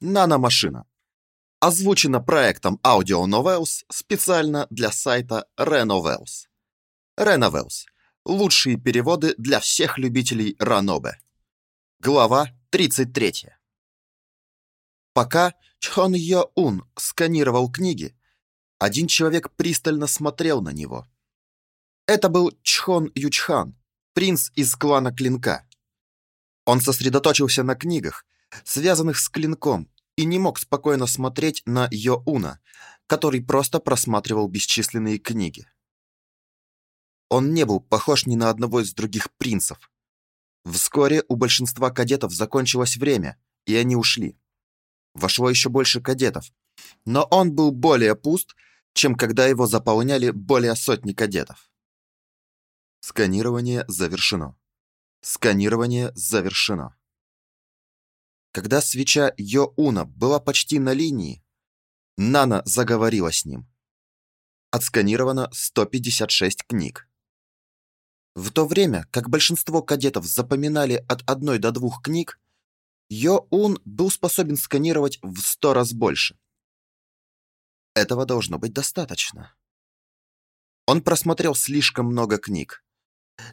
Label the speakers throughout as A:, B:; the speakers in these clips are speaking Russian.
A: Наномашина. Озвучено проектом Audio Novels специально для сайта Renovels. Renovels. Лучшие переводы для всех любителей ранобе. Глава 33. Пока Чхон Йо Ун сканировал книги, один человек пристально смотрел на него. Это был Чхон Ючхан, принц из клана Клинка. Он сосредоточился на книгах, связанных с клинком, и не мог спокойно смотреть на Йоуна, который просто просматривал бесчисленные книги. Он не был похож ни на одного из других принцев. Вскоре у большинства кадетов закончилось время, и они ушли. Вошло еще больше кадетов, но он был более пуст, чем когда его заполняли более сотни кадетов. Сканирование завершено. Сканирование завершено. Когда свеча Йоуна была почти на линии, Нана заговорила с ним. Отсканировано 156 книг. В то время, как большинство кадетов запоминали от одной до двух книг, Йоун был способен сканировать в сто раз больше. Этого должно быть достаточно. Он просмотрел слишком много книг.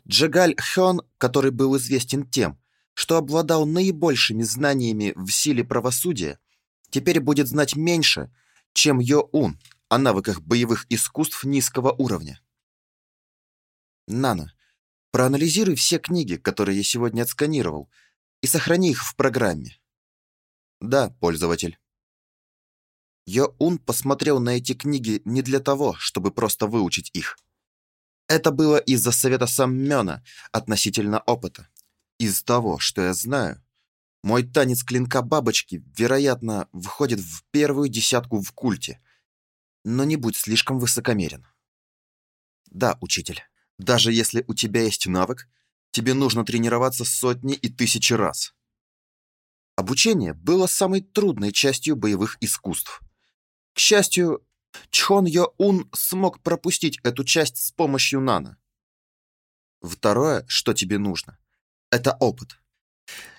A: Джагаль Хён, который был известен тем, что обладал наибольшими знаниями в силе правосудия, теперь будет знать меньше, чем Йо-Ун о навыках боевых искусств низкого уровня. Нана, проанализируй все книги, которые я сегодня отсканировал, и сохрани их в программе. Да, пользователь. Йо-Ун посмотрел на эти книги не для того, чтобы просто выучить их. Это было из-за совета Саммёна относительно опыта. Из того, что я знаю, мой танец клинка бабочки, вероятно, входит в первую десятку в культе. Но не будь слишком высокомерен. Да, учитель, даже если у тебя есть навык, тебе нужно тренироваться сотни и тысячи раз. Обучение было самой трудной частью боевых искусств. К счастью, Чхон Йо Ун смог пропустить эту часть с помощью нано. Второе, что тебе нужно, это опыт.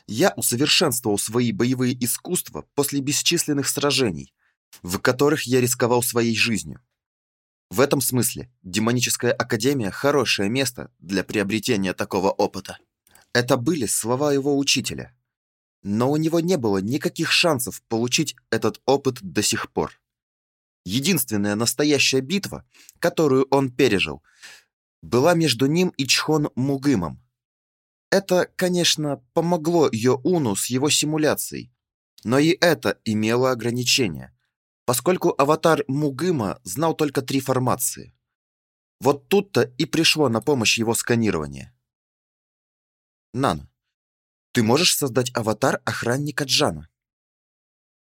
A: Я усовершенствовал свои боевые искусства после бесчисленных сражений, в которых я рисковал своей жизнью. В этом смысле демоническая академия хорошее место для приобретения такого опыта. Это были слова его учителя. Но у него не было никаких шансов получить этот опыт до сих пор. Единственная настоящая битва, которую он пережил, была между ним и Чхон Мугымом. Это, конечно, помогло Йоуну с его симуляцией, но и это имело ограничения, поскольку аватар Мугыма знал только три формации. Вот тут-то и пришло на помощь его сканирование. Нана, ты можешь создать аватар охранника Джана?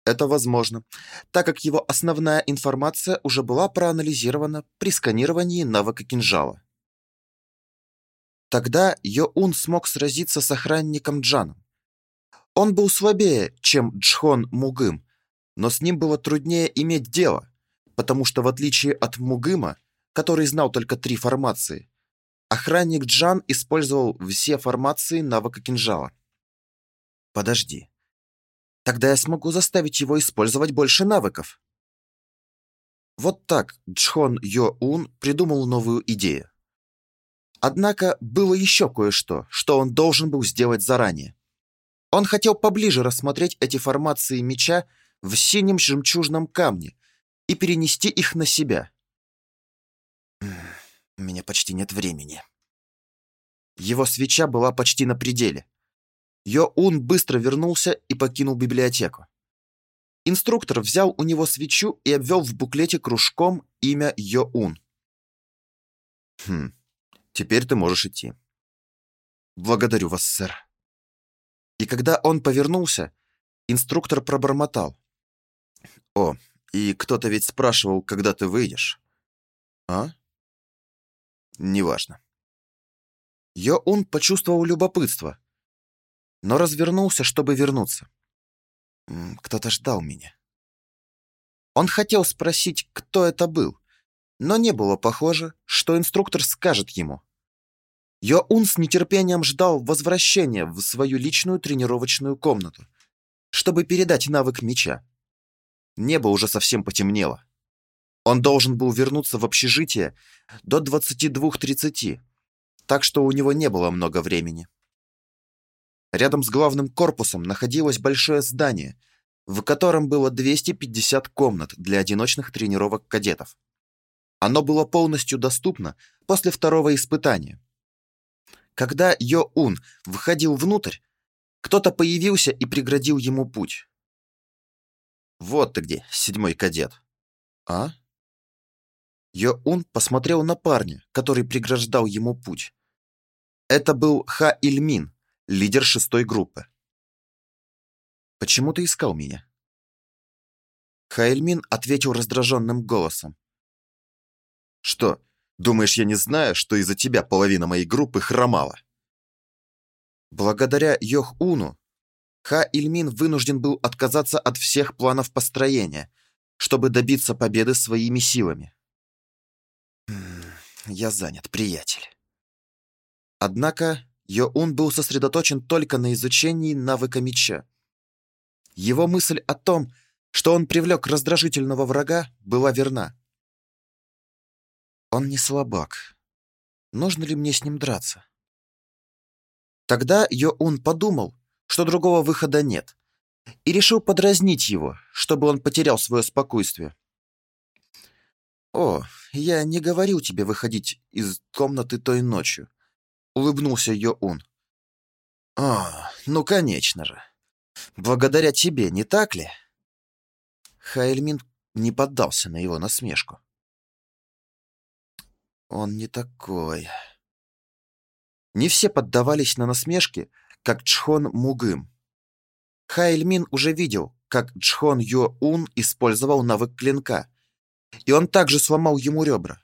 A: Это возможно, так как его основная информация уже была проанализирована при сканировании навыка кинжала. Тогда Йоун смог сразиться с охранником Джаном. Он был слабее, чем Джхон Мугым, но с ним было труднее иметь дело, потому что в отличие от Мугыма, который знал только три формации, охранник Джан использовал все формации навыка кинжала. Подожди. Тогда я смогу заставить его использовать больше навыков. Вот так Джхон Йо-Ун придумал новую идею. Однако было еще кое-что, что он должен был сделать заранее. Он хотел поближе рассмотреть эти формации меча в синем жемчужном камне и перенести их на себя. У меня почти нет времени. Его свеча была почти на пределе. Йо-Ун быстро вернулся и покинул библиотеку. Инструктор взял у него свечу и обвел в буклете кружком имя Йо-Ун. Хм, теперь ты можешь идти. Благодарю вас, сэр. И когда он повернулся, инструктор пробормотал. О, и кто-то ведь спрашивал, когда ты выйдешь. А? Неважно. Йо-Ун почувствовал любопытство, но развернулся, чтобы вернуться. Кто-то ждал меня. Он хотел спросить, кто это был, но не было похоже, что инструктор скажет ему. Йоун с нетерпением ждал возвращения в свою личную тренировочную комнату, чтобы передать навык меча. Небо уже совсем потемнело. Он должен был вернуться в общежитие до 22.30, так что у него не было много времени. Рядом с главным корпусом находилось большое здание, в котором было 250 комнат для одиночных тренировок кадетов. Оно было полностью доступно после второго испытания. Когда Йо-Ун выходил внутрь, кто-то появился и преградил ему путь. «Вот ты где, седьмой кадет». «А?» Йо-Ун посмотрел на парня, который преграждал ему путь. Это был Ха Ильмин, лидер шестой группы. «Почему ты искал меня?» Ха Ильмин ответил раздраженным голосом. «Что, думаешь, я не знаю, что из-за тебя половина моей группы хромала?» Благодаря Йох-Уну, Ха Ильмин вынужден был отказаться от всех планов построения, чтобы добиться победы своими силами. «Я занят, приятель». Однако Йоун был сосредоточен только на изучении навыка меча. Его мысль о том, что он привлек раздражительного врага, была верна. Он не слабак. Нужно ли мне с ним драться? Тогда Йоун подумал, что другого выхода нет, и решил подразнить его, чтобы он потерял свое спокойствие. «О, я не говорил тебе выходить из комнаты той ночью», — улыбнулся Йоун. «А, ну, конечно же. Благодаря тебе, не так ли?» Хайльмин не поддался на его насмешку. «Он не такой...» Не все поддавались на насмешки, как Чхон Мугым. Хайльмин уже видел, как Чхон Йо-Ун использовал навык клинка, и он также сломал ему ребра.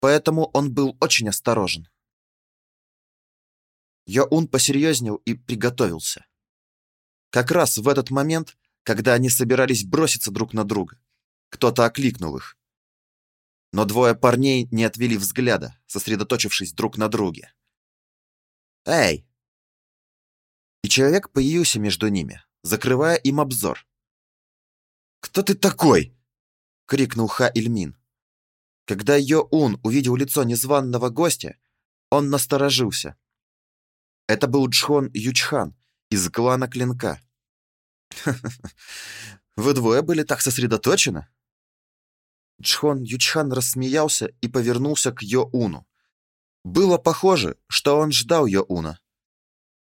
A: Поэтому он был очень осторожен. Йоун посерьезнел и приготовился. Как раз в этот момент, когда они собирались броситься друг на друга, кто-то окликнул их. Но двое парней не отвели взгляда, сосредоточившись друг на друге. «Эй!» И человек появился между ними, закрывая им обзор. «Кто ты такой?» — крикнул Ха Ильмин. Когда Йо-Ун увидел лицо незваного гостя, он насторожился. Это был Джхон Ючхан из клана Клинка. «Вы двое были так сосредоточены?» Джхон Ючхан рассмеялся и повернулся к Йо-Уну. Было похоже, что он ждал Йо-Уна.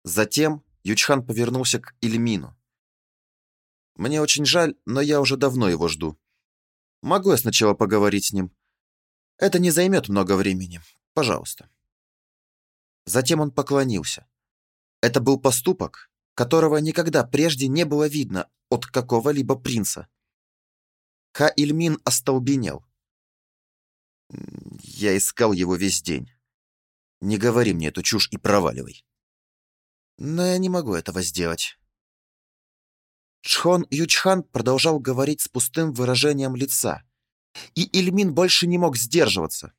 A: Затем Ючхан повернулся к Ильмину. «Мне очень жаль, но я уже давно его жду. Могу я сначала поговорить с ним? Это не займет много времени. Пожалуйста. Затем он поклонился. Это был поступок, которого никогда прежде не было видно от какого-либо принца. Ха-Ильмин остолбенел. Я искал его весь день. Не говори мне эту чушь и проваливай. Но я не могу этого сделать. Чхон Ючхан продолжал говорить с пустым выражением лица, и Ильмин больше не мог сдерживаться.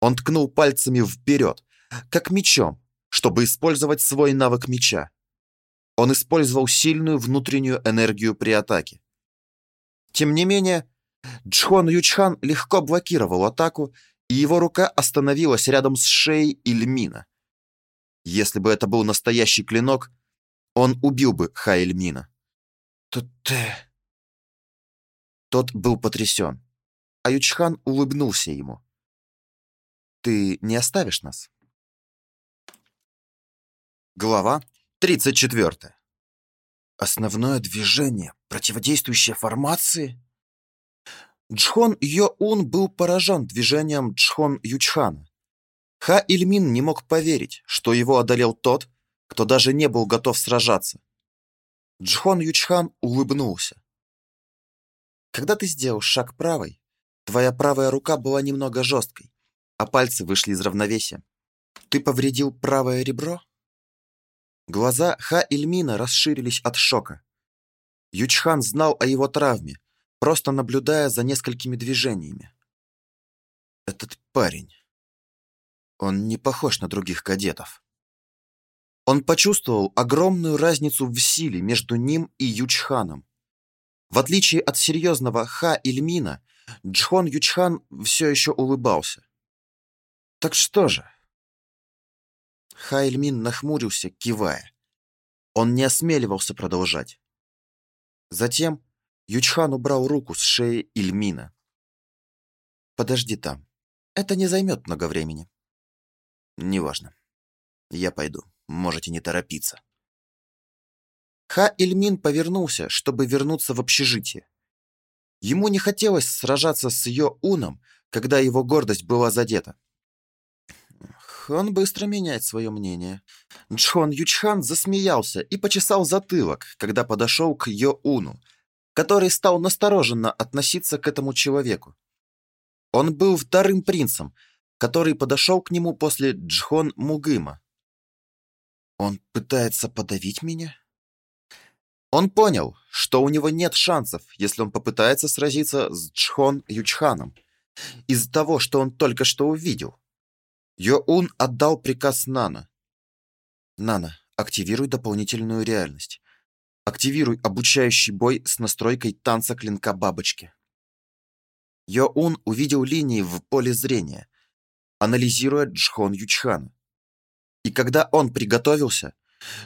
A: Он ткнул пальцами вперед, как мечом, чтобы использовать свой навык меча. Он использовал сильную внутреннюю энергию при атаке. Тем не менее, Джхон Ючхан легко блокировал атаку, и его рука остановилась рядом с шеей Ильмина. Если бы это был настоящий клинок, он убил бы Хайльмина. «Тут ты...» Тот был потрясен. а Ючхан улыбнулся ему. «Ты не оставишь нас?» Глава 34. Основное движение противодействующей формации? Джхон Йо-Ун был поражен движением Джхон Ючхана. Ха Ильмин не мог поверить, что его одолел тот, кто даже не был готов сражаться. Джхон Ючхан улыбнулся. Когда ты сделал шаг правой, твоя правая рука была немного жесткой, а пальцы вышли из равновесия. Ты повредил правое ребро? Глаза Ха Ильмина расширились от шока. Ючхан знал о его травме, просто наблюдая за несколькими движениями. Этот парень. Он не похож на других кадетов. Он почувствовал огромную разницу в силе между ним и Ючханом. В отличие от серьезного Ха Ильмина, Джхон Ючхан все еще улыбался. «Так что же?» Ха Ильмин нахмурился, кивая. Он не осмеливался продолжать. Затем Ючхан убрал руку с шеи Ильмина. «Подожди там. Это не займет много времени». «Неважно. Я пойду. Можете не торопиться». Ха Ильмин повернулся, чтобы вернуться в общежитие. Ему не хотелось сражаться с ее Уном, когда его гордость была задета. Он быстро меняет свое мнение. Джхон Ючхан засмеялся и почесал затылок, когда подошел к Йо Уну, который стал настороженно относиться к этому человеку. Он был вторым принцем, который подошел к нему после Джхон Мугыма. Он пытается подавить меня? Он понял, что у него нет шансов, если он попытается сразиться с Джхон Ючханом, из-за того, что он только что увидел. Йоун отдал приказ Нана. «Нана, активируй дополнительную реальность. Активируй обучающий бой с настройкой танца клинка бабочки». Йоун увидел линии в поле зрения, анализируя Джхон Ючхана. И когда он приготовился,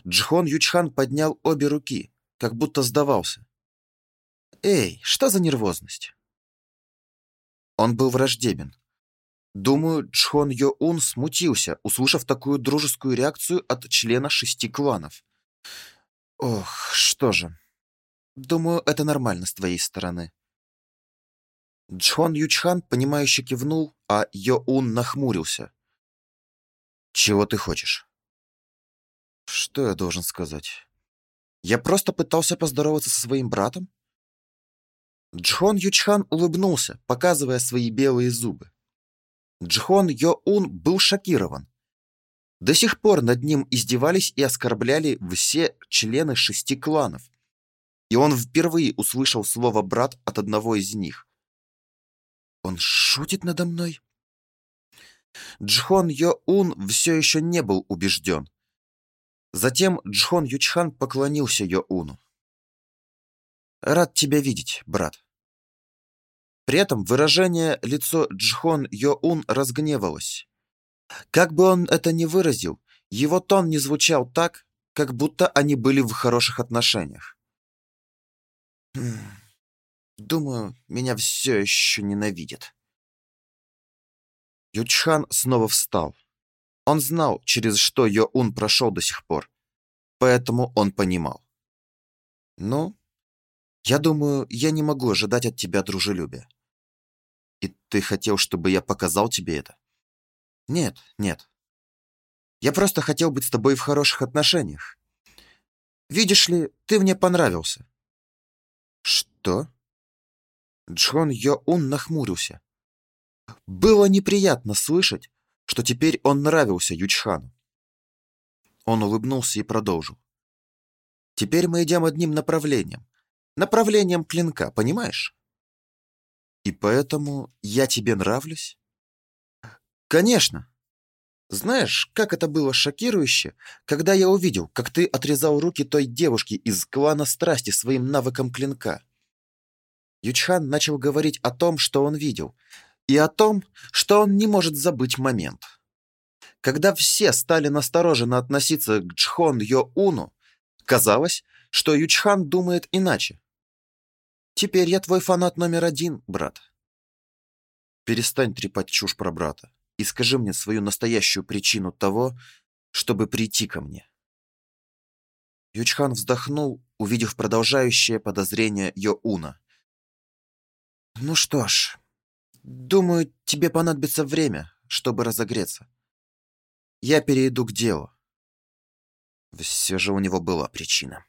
A: Джхон Ючхан поднял обе руки, как будто сдавался. «Эй, что за нервозность?» Он был враждебен, Думаю, Чхон Йо-Ун смутился, услышав такую дружескую реакцию от члена шести кланов. Ох, что же. Думаю, это нормально с твоей стороны. Джхон Ючхан, понимающе кивнул, а Йо-Ун нахмурился. Чего ты хочешь? Что я должен сказать? Я просто пытался поздороваться со своим братом? Джхон Ючхан улыбнулся, показывая свои белые зубы. Джхон Йо-Ун был шокирован. До сих пор над ним издевались и оскорбляли все члены шести кланов. И он впервые услышал слово «брат» от одного из них. «Он шутит надо мной?» Джхон Йо-Ун все еще не был убежден. Затем Джхон Ючхан поклонился Йо-Уну. «Рад тебя видеть, брат». При этом выражение лицо Джхон Йоун разгневалось. Как бы он это ни выразил, его тон не звучал так, как будто они были в хороших отношениях. «Хм, думаю, меня все еще ненавидят. Ючхан снова встал. Он знал, через что Йоун прошел до сих пор, поэтому он понимал. «Ну, я думаю, я не могу ожидать от тебя дружелюбия. Ты хотел, чтобы я показал тебе это? Нет, нет. Я просто хотел быть с тобой в хороших отношениях. Видишь ли, ты мне понравился. Что? Джон Йо-Ун нахмурился. Было неприятно слышать, что теперь он нравился Ючхану. Он улыбнулся и продолжил. Теперь мы идем одним направлением. Направлением клинка, понимаешь? И поэтому я тебе нравлюсь? Конечно. Знаешь, как это было шокирующе, когда я увидел, как ты отрезал руки той девушки из клана страсти своим навыком клинка. Ючхан начал говорить о том, что он видел, и о том, что он не может забыть момент. Когда все стали настороженно относиться к Джхон Йо Уну, казалось, что Ючхан думает иначе. Теперь я твой фанат номер один, брат. Перестань трепать чушь про брата и скажи мне свою настоящую причину того, чтобы прийти ко мне. Ючхан вздохнул, увидев продолжающее подозрение Йоуна. Ну что ж, думаю, тебе понадобится время, чтобы разогреться. Я перейду к делу. Все же у него была причина.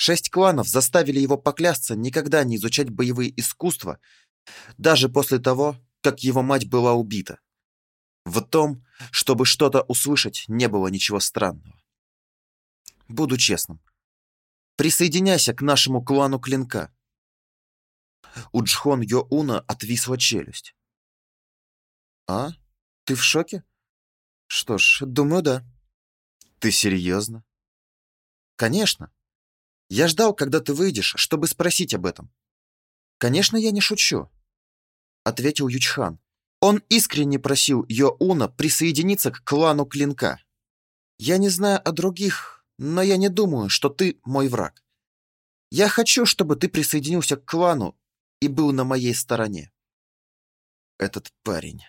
A: Шесть кланов заставили его поклясться никогда не изучать боевые искусства, даже после того, как его мать была убита. В том, чтобы что-то услышать, не было ничего странного. Буду честным. Присоединяйся к нашему клану Клинка. У Джхон Йоуна отвисла челюсть. А? Ты в шоке? Что ж, думаю, да. Ты серьезно? Конечно. Я ждал, когда ты выйдешь, чтобы спросить об этом. Конечно, я не шучу, ответил Ючхан. Он искренне просил Йоуна присоединиться к клану Клинка. Я не знаю о других, но я не думаю, что ты мой враг. Я хочу, чтобы ты присоединился к клану и был на моей стороне. Этот парень.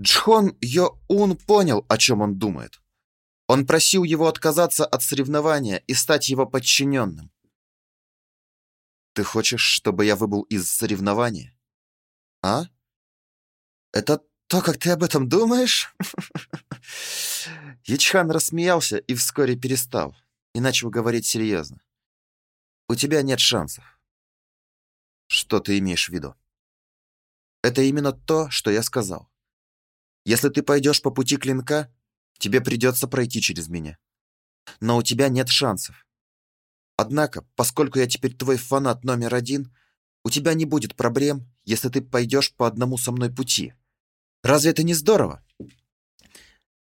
A: Джхон Йоун понял, о чем он думает. Он просил его отказаться от соревнования и стать его подчиненным. Ты хочешь, чтобы я выбыл из соревнования? А? Это то, как ты об этом думаешь? Ячхан рассмеялся и вскоре перестал и начал говорить серьезно. У тебя нет шансов. Что ты имеешь в виду? Это именно то, что я сказал. Если ты пойдешь по пути клинка, тебе придется пройти через меня. Но у тебя нет шансов. Однако, поскольку я теперь твой фанат номер один, у тебя не будет проблем, если ты пойдешь по одному со мной пути. Разве это не здорово?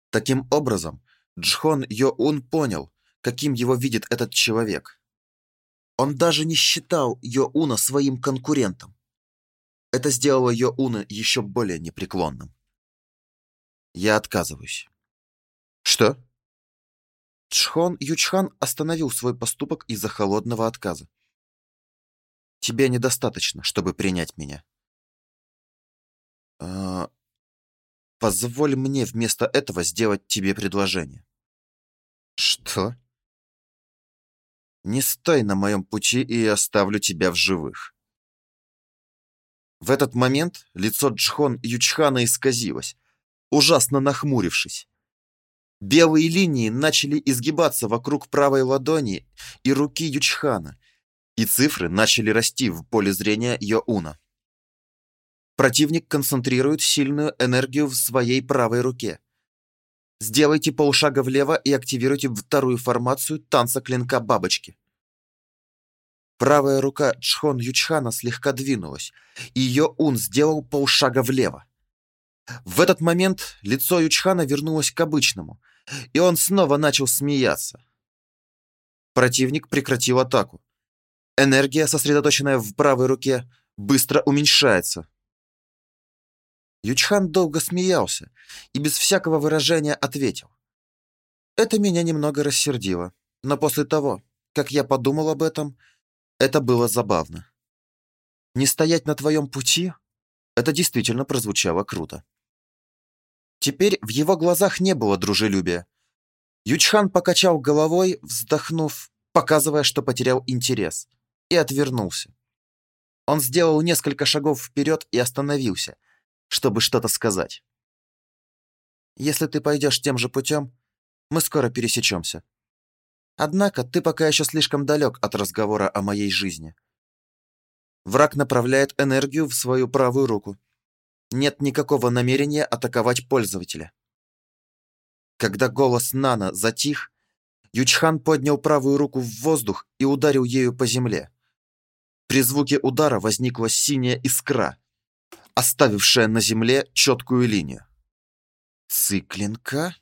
A: Таким образом, Джхон Йоун понял, каким его видит этот человек. Он даже не считал Йоуна своим конкурентом. Это сделало Йоуна еще более непреклонным. Я отказываюсь. Что? Чхон Ючхан остановил свой поступок из-за холодного отказа. Тебе недостаточно, чтобы принять меня. А... Позволь мне вместо этого сделать тебе предложение. Что? Не стой на моем пути, и я оставлю тебя в живых. В этот момент лицо Джхон Ючхана исказилось, ужасно нахмурившись. Белые линии начали изгибаться вокруг правой ладони и руки Ючхана, и цифры начали расти в поле зрения Йоуна. Противник концентрирует сильную энергию в своей правой руке. Сделайте полшага влево и активируйте вторую формацию танца клинка бабочки. Правая рука Чхон Ючхана слегка двинулась, и ее ун сделал полшага влево. В этот момент лицо Ючхана вернулось к обычному, и он снова начал смеяться. Противник прекратил атаку. Энергия, сосредоточенная в правой руке, быстро уменьшается. Ючхан долго смеялся и без всякого выражения ответил. Это меня немного рассердило, но после того, как я подумал об этом, это было забавно. Не стоять на твоем пути? Это действительно прозвучало круто. Теперь в его глазах не было дружелюбия. Ючхан покачал головой, вздохнув, показывая, что потерял интерес, и отвернулся. Он сделал несколько шагов вперед и остановился, чтобы что-то сказать. «Если ты пойдешь тем же путем, мы скоро пересечемся. Однако ты пока еще слишком далек от разговора о моей жизни. Враг направляет энергию в свою правую руку. Нет никакого намерения атаковать пользователя. Когда голос Нана затих, Ючхан поднял правую руку в воздух и ударил ею по земле. При звуке удара возникла синяя искра, оставившая на земле четкую линию. Циклинка?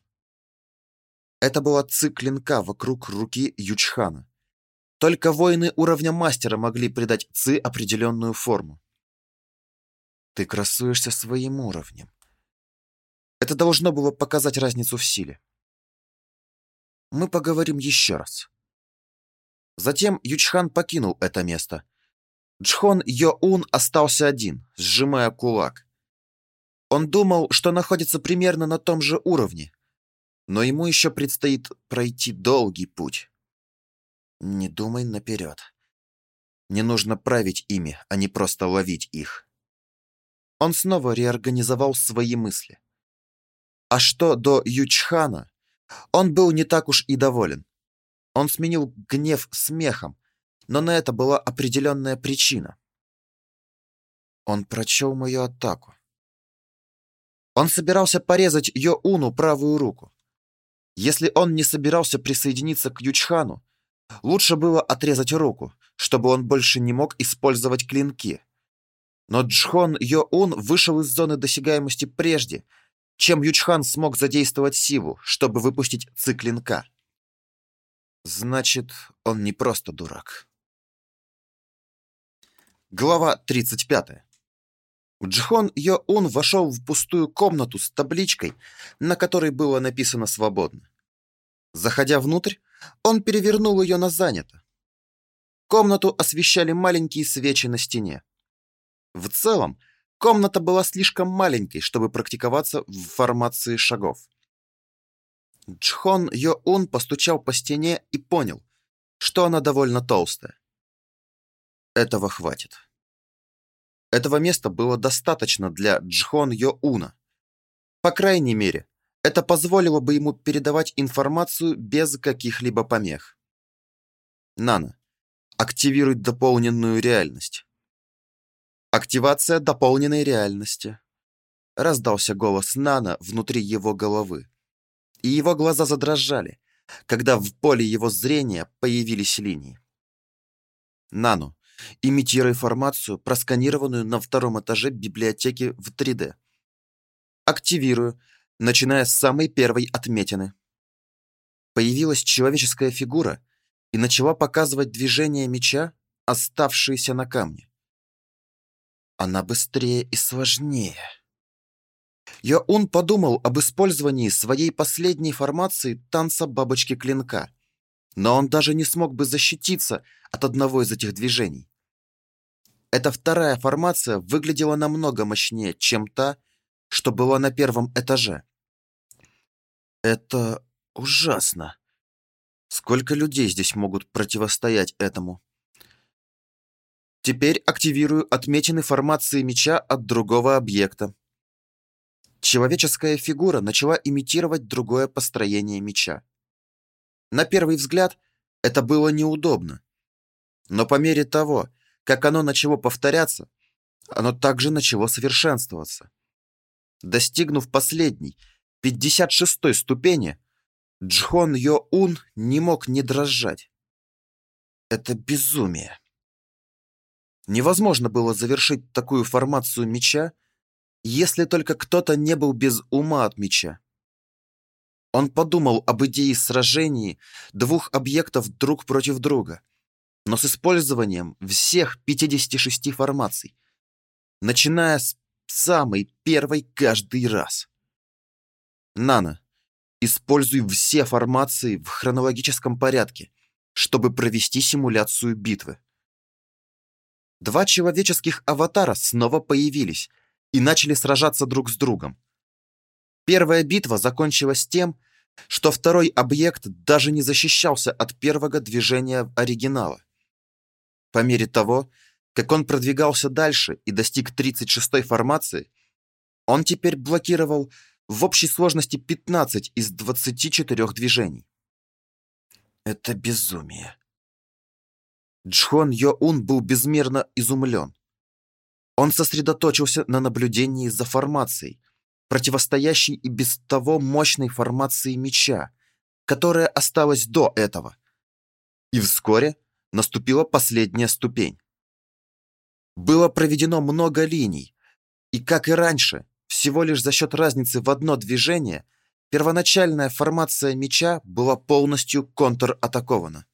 A: Это была циклинка вокруг руки Ючхана. Только воины уровня мастера могли придать ци определенную форму. Ты красуешься своим уровнем. Это должно было показать разницу в силе. Мы поговорим еще раз. Затем Ючхан покинул это место. Джхон Йоун остался один, сжимая кулак. Он думал, что находится примерно на том же уровне, но ему еще предстоит пройти долгий путь. Не думай наперед. Не нужно править ими, а не просто ловить их. Он снова реорганизовал свои мысли. А что до Ючхана? Он был не так уж и доволен. Он сменил гнев смехом, но на это была определенная причина. Он прочел мою атаку. Он собирался порезать Йоуну правую руку. Если он не собирался присоединиться к Ючхану, лучше было отрезать руку, чтобы он больше не мог использовать клинки. Но Джхон Йоун вышел из зоны досягаемости прежде, чем Ючхан смог задействовать силу, чтобы выпустить ци клинка. Значит, он не просто дурак. Глава 35. Джхон Йо-Ун вошел в пустую комнату с табличкой, на которой было написано «Свободно». Заходя внутрь, он перевернул ее на занято. Комнату освещали маленькие свечи на стене. В целом, комната была слишком маленькой, чтобы практиковаться в формации шагов. Джхон Йо-Ун постучал по стене и понял, что она довольно толстая. Этого хватит. Этого места было достаточно для Джхон Йо-Уна. По крайней мере, это позволило бы ему передавать информацию без каких-либо помех. Нана. Активируй дополненную реальность. Активация дополненной реальности. Раздался голос Нана внутри его головы. И его глаза задрожали, когда в поле его зрения появились линии. Нану. Имитируй информацию, просканированную на втором этаже библиотеки в 3D. Активирую, начиная с самой первой отметины. Появилась человеческая фигура и начала показывать движение меча, оставшиеся на камне. Она быстрее и сложнее. Йоун подумал об использовании своей последней формации танца бабочки клинка, но он даже не смог бы защититься от одного из этих движений. Эта вторая формация выглядела намного мощнее, чем та, что была на первом этаже. Это ужасно. Сколько людей здесь могут противостоять этому? Теперь активирую отмеченный формации меча от другого объекта. Человеческая фигура начала имитировать другое построение меча. На первый взгляд это было неудобно. Но по мере того, как оно начало повторяться, оно также начало совершенствоваться. Достигнув последней, 56-й ступени, Джхон Йо-Ун не мог не дрожать. Это безумие. Невозможно было завершить такую формацию меча, если только кто-то не был без ума от меча. Он подумал об идее сражений двух объектов друг против друга, но с использованием всех 56 формаций, начиная с самой первой каждый раз. Нано, используй все формации в хронологическом порядке, чтобы провести симуляцию битвы. Два человеческих аватара снова появились и начали сражаться друг с другом. Первая битва закончилась тем, что второй объект даже не защищался от первого движения оригинала. По мере того, как он продвигался дальше и достиг 36-й формации, он теперь блокировал в общей сложности 15 из 24 движений. Это безумие. Джхон Йо-Ун был безмерно изумлен. Он сосредоточился на наблюдении за формацией, противостоящей и без того мощной формации меча, которая осталась до этого. И вскоре наступила последняя ступень. Было проведено много линий, и, как и раньше, всего лишь за счет разницы в одно движение, первоначальная формация меча была полностью контратакована.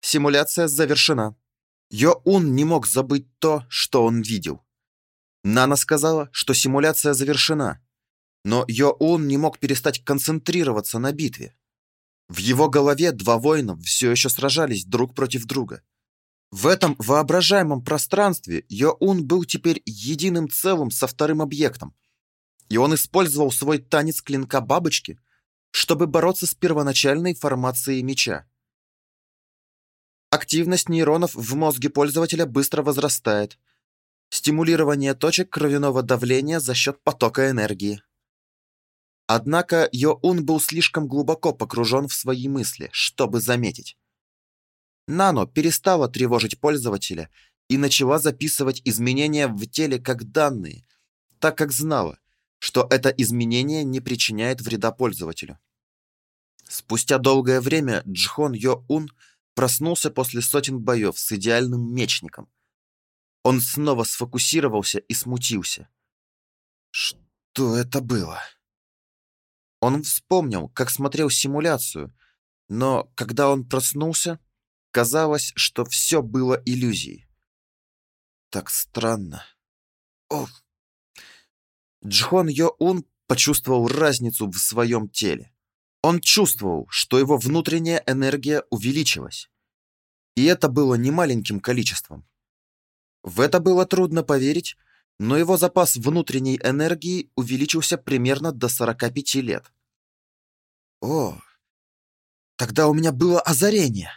A: Симуляция завершена. Йо-Ун не мог забыть то, что он видел. Нана сказала, что симуляция завершена, но Йо-Ун не мог перестать концентрироваться на битве. В его голове два воина все еще сражались друг против друга. В этом воображаемом пространстве Йоун был теперь единым целым со вторым объектом, и он использовал свой танец клинка бабочки, чтобы бороться с первоначальной формацией меча. Активность нейронов в мозге пользователя быстро возрастает. Стимулирование точек кровяного давления за счет потока энергии. Однако Йоун был слишком глубоко погружен в свои мысли, чтобы заметить. Нано перестала тревожить пользователя и начала записывать изменения в теле как данные, так как знала, что это изменение не причиняет вреда пользователю. Спустя долгое время Джхон Йо-Ун проснулся после сотен боев с идеальным мечником. Он снова сфокусировался и смутился. Что это было? Он вспомнил, как смотрел симуляцию, Но когда он проснулся, казалось, что все было иллюзией. Так странно. Ох. Джхон Йо-Ун почувствовал разницу в своем теле. Он чувствовал, что его внутренняя энергия увеличилась. И это было не маленьким количеством. В это было трудно поверить, но его запас внутренней энергии увеличился примерно до 45 лет. О, тогда у меня было озарение.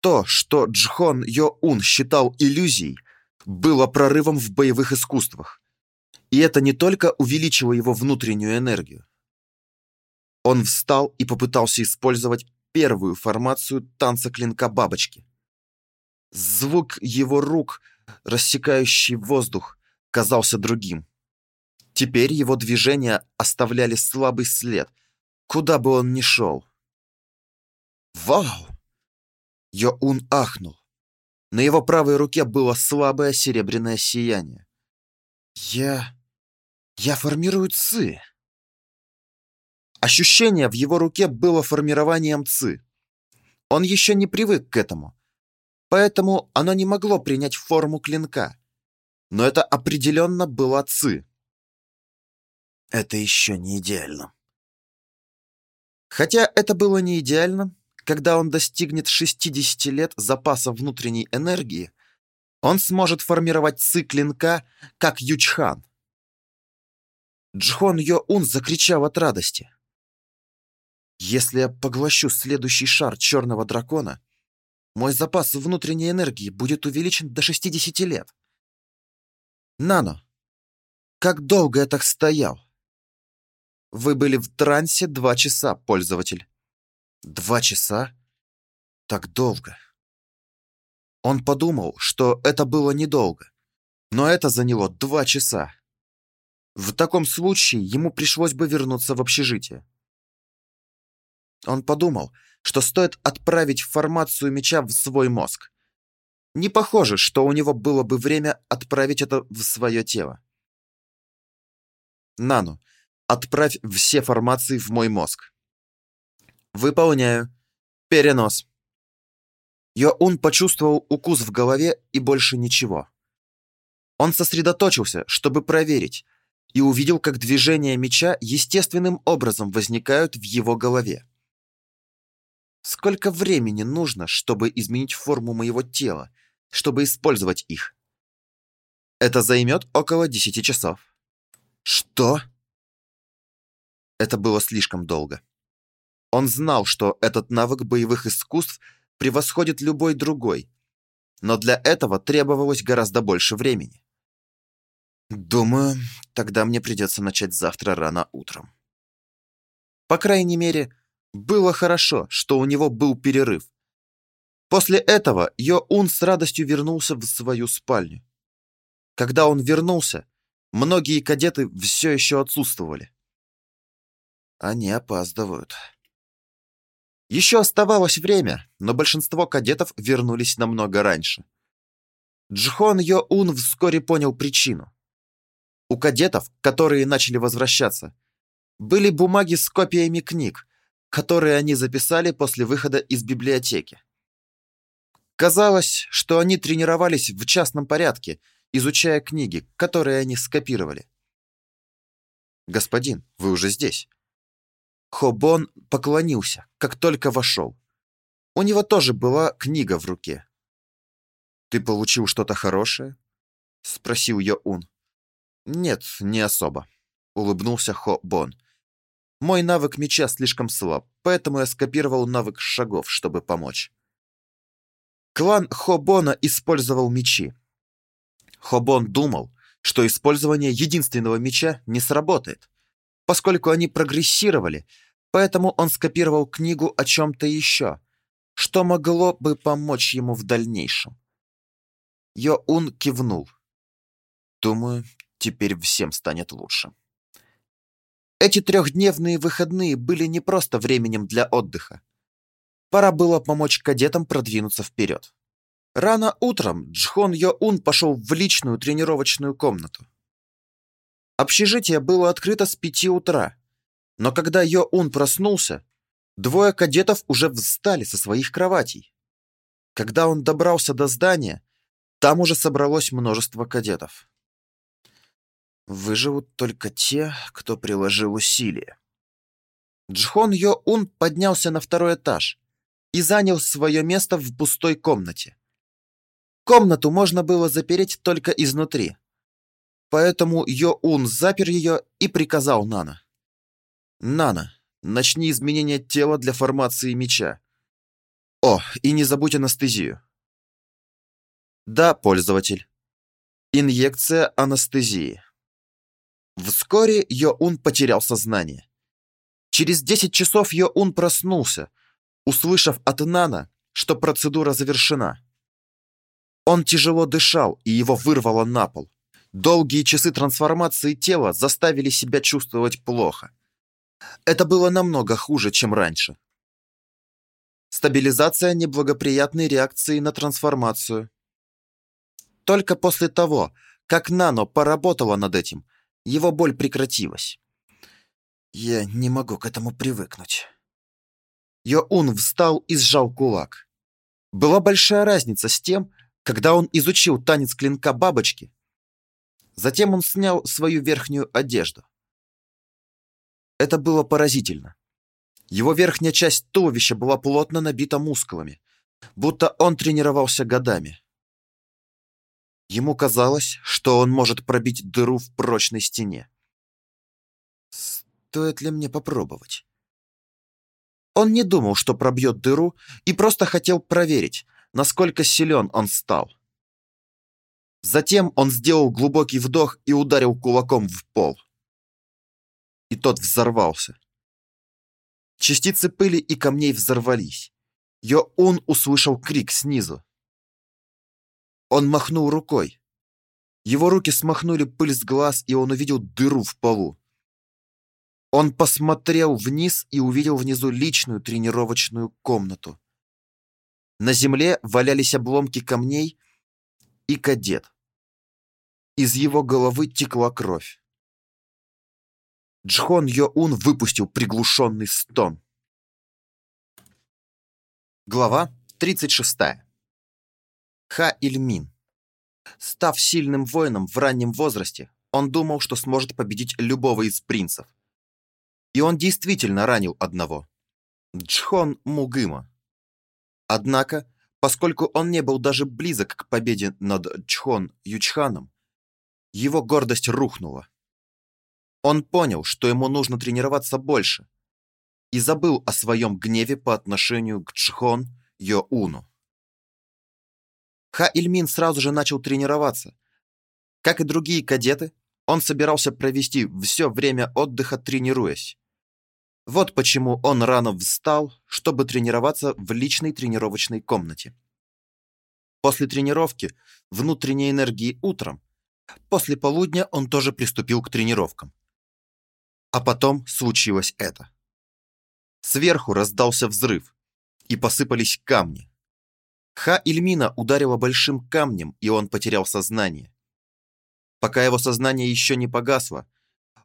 A: То, что Джхон Йо-Ун считал иллюзией, было прорывом в боевых искусствах. И это не только увеличило его внутреннюю энергию. Он встал и попытался использовать первую формацию танца клинка бабочки. Звук его рук, рассекающий воздух, казался другим. Теперь его движения оставляли слабый след, куда бы он ни шел. «Вау!» Йоун ахнул. На его правой руке было слабое серебряное сияние. «Я... я формирую ци!» Ощущение в его руке было формированием ци. Он еще не привык к этому, поэтому оно не могло принять форму клинка. Но это определенно была ци. Это еще не идеально. Хотя это было не идеально, когда он достигнет 60 лет запаса внутренней энергии, он сможет формировать ци клинка, как Ючхан. Джхон Йо-Ун закричал от радости. «Если я поглощу следующий шар черного дракона, мой запас внутренней энергии будет увеличен до 60 лет. Нано, как долго я так стоял? Вы были в трансе два часа, пользователь. Два часа? Так долго. Он подумал, что это было недолго, но это заняло два часа. В таком случае ему пришлось бы вернуться в общежитие. Он подумал, что стоит отправить формацию меча в свой мозг. Не похоже, что у него было бы время отправить это в свое тело. Нану, отправь все формации в мой мозг. Выполняю. Перенос. Йоун почувствовал укус в голове и больше ничего. Он сосредоточился, чтобы проверить, и увидел, как движения меча естественным образом возникают в его голове. Сколько времени нужно, чтобы изменить форму моего тела, чтобы использовать их? Это займет около 10 часов. Что? Это было слишком долго. Он знал, что этот навык боевых искусств превосходит любой другой, но для этого требовалось гораздо больше времени. Думаю, тогда мне придется начать завтра рано утром. По крайней мере, было хорошо, что у него был перерыв. После этого Йо-Ун с радостью вернулся в свою спальню. Когда он вернулся, многие кадеты все еще отсутствовали. Они опаздывают. Еще оставалось время, но большинство кадетов вернулись намного раньше. Джхон Йо-Ун вскоре понял причину. У кадетов, которые начали возвращаться, были бумаги с копиями книг, которые они записали после выхода из библиотеки. Казалось, что они тренировались в частном порядке, изучая книги, которые они скопировали. «Господин, вы уже здесь?» Хобон поклонился, как только вошел. У него тоже была книга в руке. «Ты получил что-то хорошее?» — спросил Йоун. «Нет, не особо», — улыбнулся Хо-Бон. «Мой навык меча слишком слаб, поэтому я скопировал навык шагов, чтобы помочь». Клан Хобона использовал мечи. Хобон думал, что использование единственного меча не сработает, поскольку они прогрессировали — Поэтому он скопировал книгу о чем-то еще, что могло бы помочь ему в дальнейшем. Йоун кивнул. Думаю, теперь всем станет лучше. Эти трехдневные выходные были не просто временем для отдыха. Пора было помочь кадетам продвинуться вперед. Рано утром Джхон Йоун пошел в личную тренировочную комнату. Общежитие было открыто с пяти утра, но когда Йо-Ун проснулся, Двое кадетов уже встали со своих кроватей. Когда он добрался до здания, там уже собралось множество кадетов. Выживут только те, кто приложил усилия. Джхон Йо-Ун поднялся на второй этаж и занял свое место в пустой комнате. Комнату можно было запереть только изнутри. Поэтому Йо-Ун запер ее и приказал Нана. «Нана, начни изменение тела для формации меча. О, и не забудь анестезию». «Да, пользователь. Инъекция анестезии». Вскоре Йоун потерял сознание. Через 10 часов Йоун проснулся, услышав от Нана, что процедура завершена. Он тяжело дышал, и его вырвало на пол. Долгие часы трансформации тела заставили себя чувствовать плохо. Это было намного хуже, чем раньше. Стабилизация неблагоприятной реакции на трансформацию. Только после того, как Нано поработала над этим, его боль прекратилась. Я не могу к этому привыкнуть. Йоун встал и сжал кулак. Была большая разница с тем, когда он изучил танец клинка бабочки. Затем он снял свою верхнюю одежду. Это было поразительно. Его верхняя часть туловища была плотно набита мускулами, будто он тренировался годами. Ему казалось, что он может пробить дыру в прочной стене. Стоит ли мне попробовать? Он не думал, что пробьет дыру, и просто хотел проверить, насколько силен он стал. Затем он сделал глубокий вдох и ударил кулаком в пол. И тот взорвался. Частицы пыли и камней взорвались. Йо-Ун услышал крик снизу. Он махнул рукой. Его руки смахнули пыль с глаз, и он увидел дыру в полу. Он посмотрел вниз и увидел внизу личную тренировочную комнату. На земле валялись обломки камней и кадет. Из его головы текла кровь. Джхон Йоун выпустил приглушенный стон. Глава 36. Ха Ильмин. Став сильным воином в раннем возрасте, он думал, что сможет победить любого из принцев. И он действительно ранил одного – Джхон Мугыма. Однако, поскольку он не был даже близок к победе над Чхон Ючханом, его гордость рухнула. Он понял, что ему нужно тренироваться больше, и забыл о своем гневе по отношению к Чхон Йоуну. Ха Ильмин сразу же начал тренироваться. Как и другие кадеты, он собирался провести все время отдыха тренируясь. Вот почему он рано встал, чтобы тренироваться в личной тренировочной комнате. После тренировки внутренней энергии утром, после полудня он тоже приступил к тренировкам. А потом случилось это. Сверху раздался взрыв, и посыпались камни. Ха Ильмина ударила большим камнем, и он потерял сознание. Пока его сознание еще не погасло,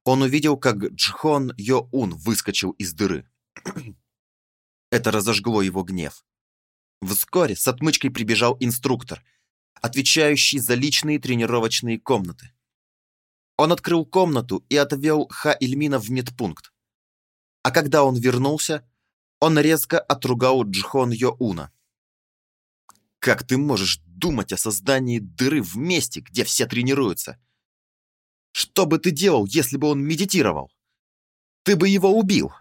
A: он увидел, как Джхон Йо-Ун выскочил из дыры. Это разожгло его гнев. Вскоре с отмычкой прибежал инструктор, отвечающий за личные тренировочные комнаты. Он открыл комнату и отвел Ха Ильмина в медпункт. А когда он вернулся, он резко отругал Джхон Йо-Уна. Как ты можешь думать о создании дыры в месте, где все тренируются? Что бы ты делал, если бы он медитировал? Ты бы его убил.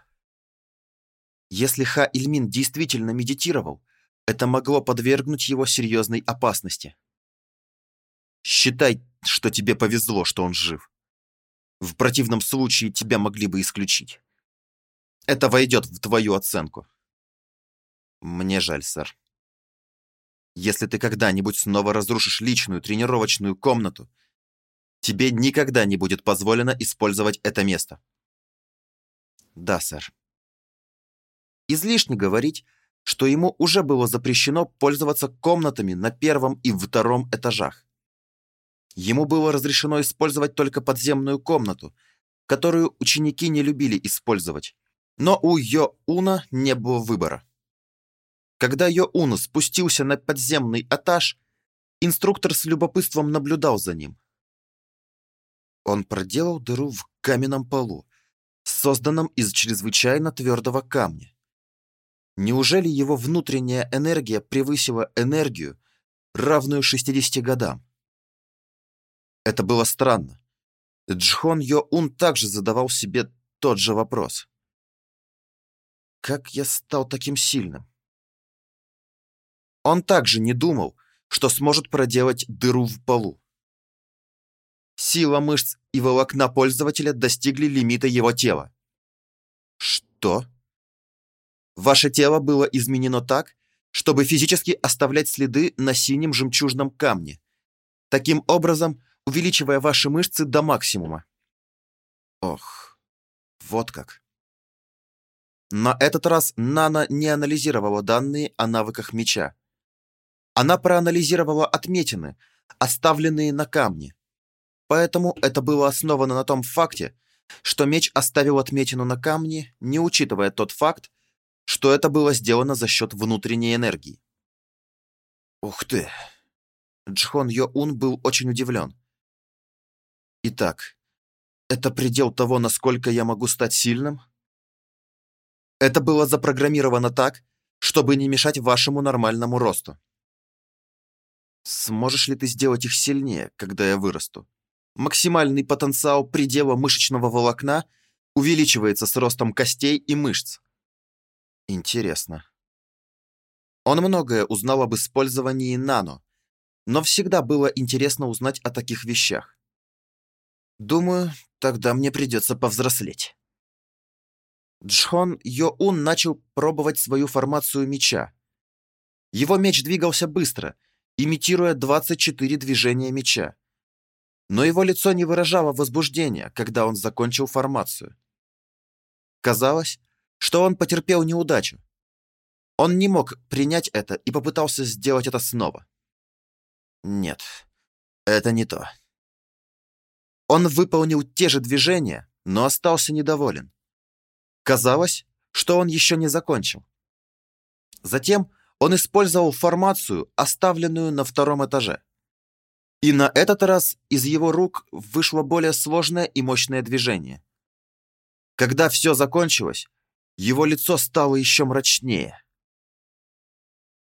A: Если Ха Ильмин действительно медитировал, это могло подвергнуть его серьезной опасности. Считай, что тебе повезло, что он жив. В противном случае тебя могли бы исключить. Это войдет в твою оценку. Мне жаль, сэр. Если ты когда-нибудь снова разрушишь личную тренировочную комнату, тебе никогда не будет позволено использовать это место. Да, сэр. Излишне говорить, что ему уже было запрещено пользоваться комнатами на первом и втором этажах. Ему было разрешено использовать только подземную комнату, которую ученики не любили использовать, Но у Йо-Уна не было выбора. Когда Йо-Ун спустился на подземный этаж, инструктор с любопытством наблюдал за ним. Он проделал дыру в каменном полу, созданном из чрезвычайно твердого камня. Неужели его внутренняя энергия превысила энергию, равную 60 годам? Это было странно. Джхон Йо-Ун также задавал себе тот же вопрос. Как я стал таким сильным? Он также не думал, что сможет проделать дыру в полу. Сила мышц и волокна пользователя достигли лимита его тела. Что? Ваше тело было изменено так, чтобы физически оставлять следы на синем жемчужном камне, таким образом увеличивая ваши мышцы до максимума. Ох, вот как. На этот раз Нана не анализировала данные о навыках меча. Она проанализировала отметины, оставленные на камне. Поэтому это было основано на том факте, что меч оставил отметину на камне, не учитывая тот факт, что это было сделано за счет внутренней энергии. Ух ты! Джхон Йо-Ун был очень удивлен. Итак, это предел того, насколько я могу стать сильным? Это было запрограммировано так, чтобы не мешать вашему нормальному росту. Сможешь ли ты сделать их сильнее, когда я вырасту? Максимальный потенциал предела мышечного волокна увеличивается с ростом костей и мышц. Интересно. Он многое узнал об использовании нано, но всегда было интересно узнать о таких вещах. Думаю, тогда мне придется повзрослеть. Джхон Йоун начал пробовать свою формацию меча. Его меч двигался быстро, имитируя 24 движения меча. Но его лицо не выражало возбуждения, когда он закончил формацию. Казалось, что он потерпел неудачу. Он не мог принять это и попытался сделать это снова. Нет, это не то. Он выполнил те же движения, но остался недоволен. Казалось, что он еще не закончил. Затем он использовал формацию, оставленную на втором этаже. И на этот раз из его рук вышло более сложное и мощное движение. Когда все закончилось, его лицо стало еще мрачнее.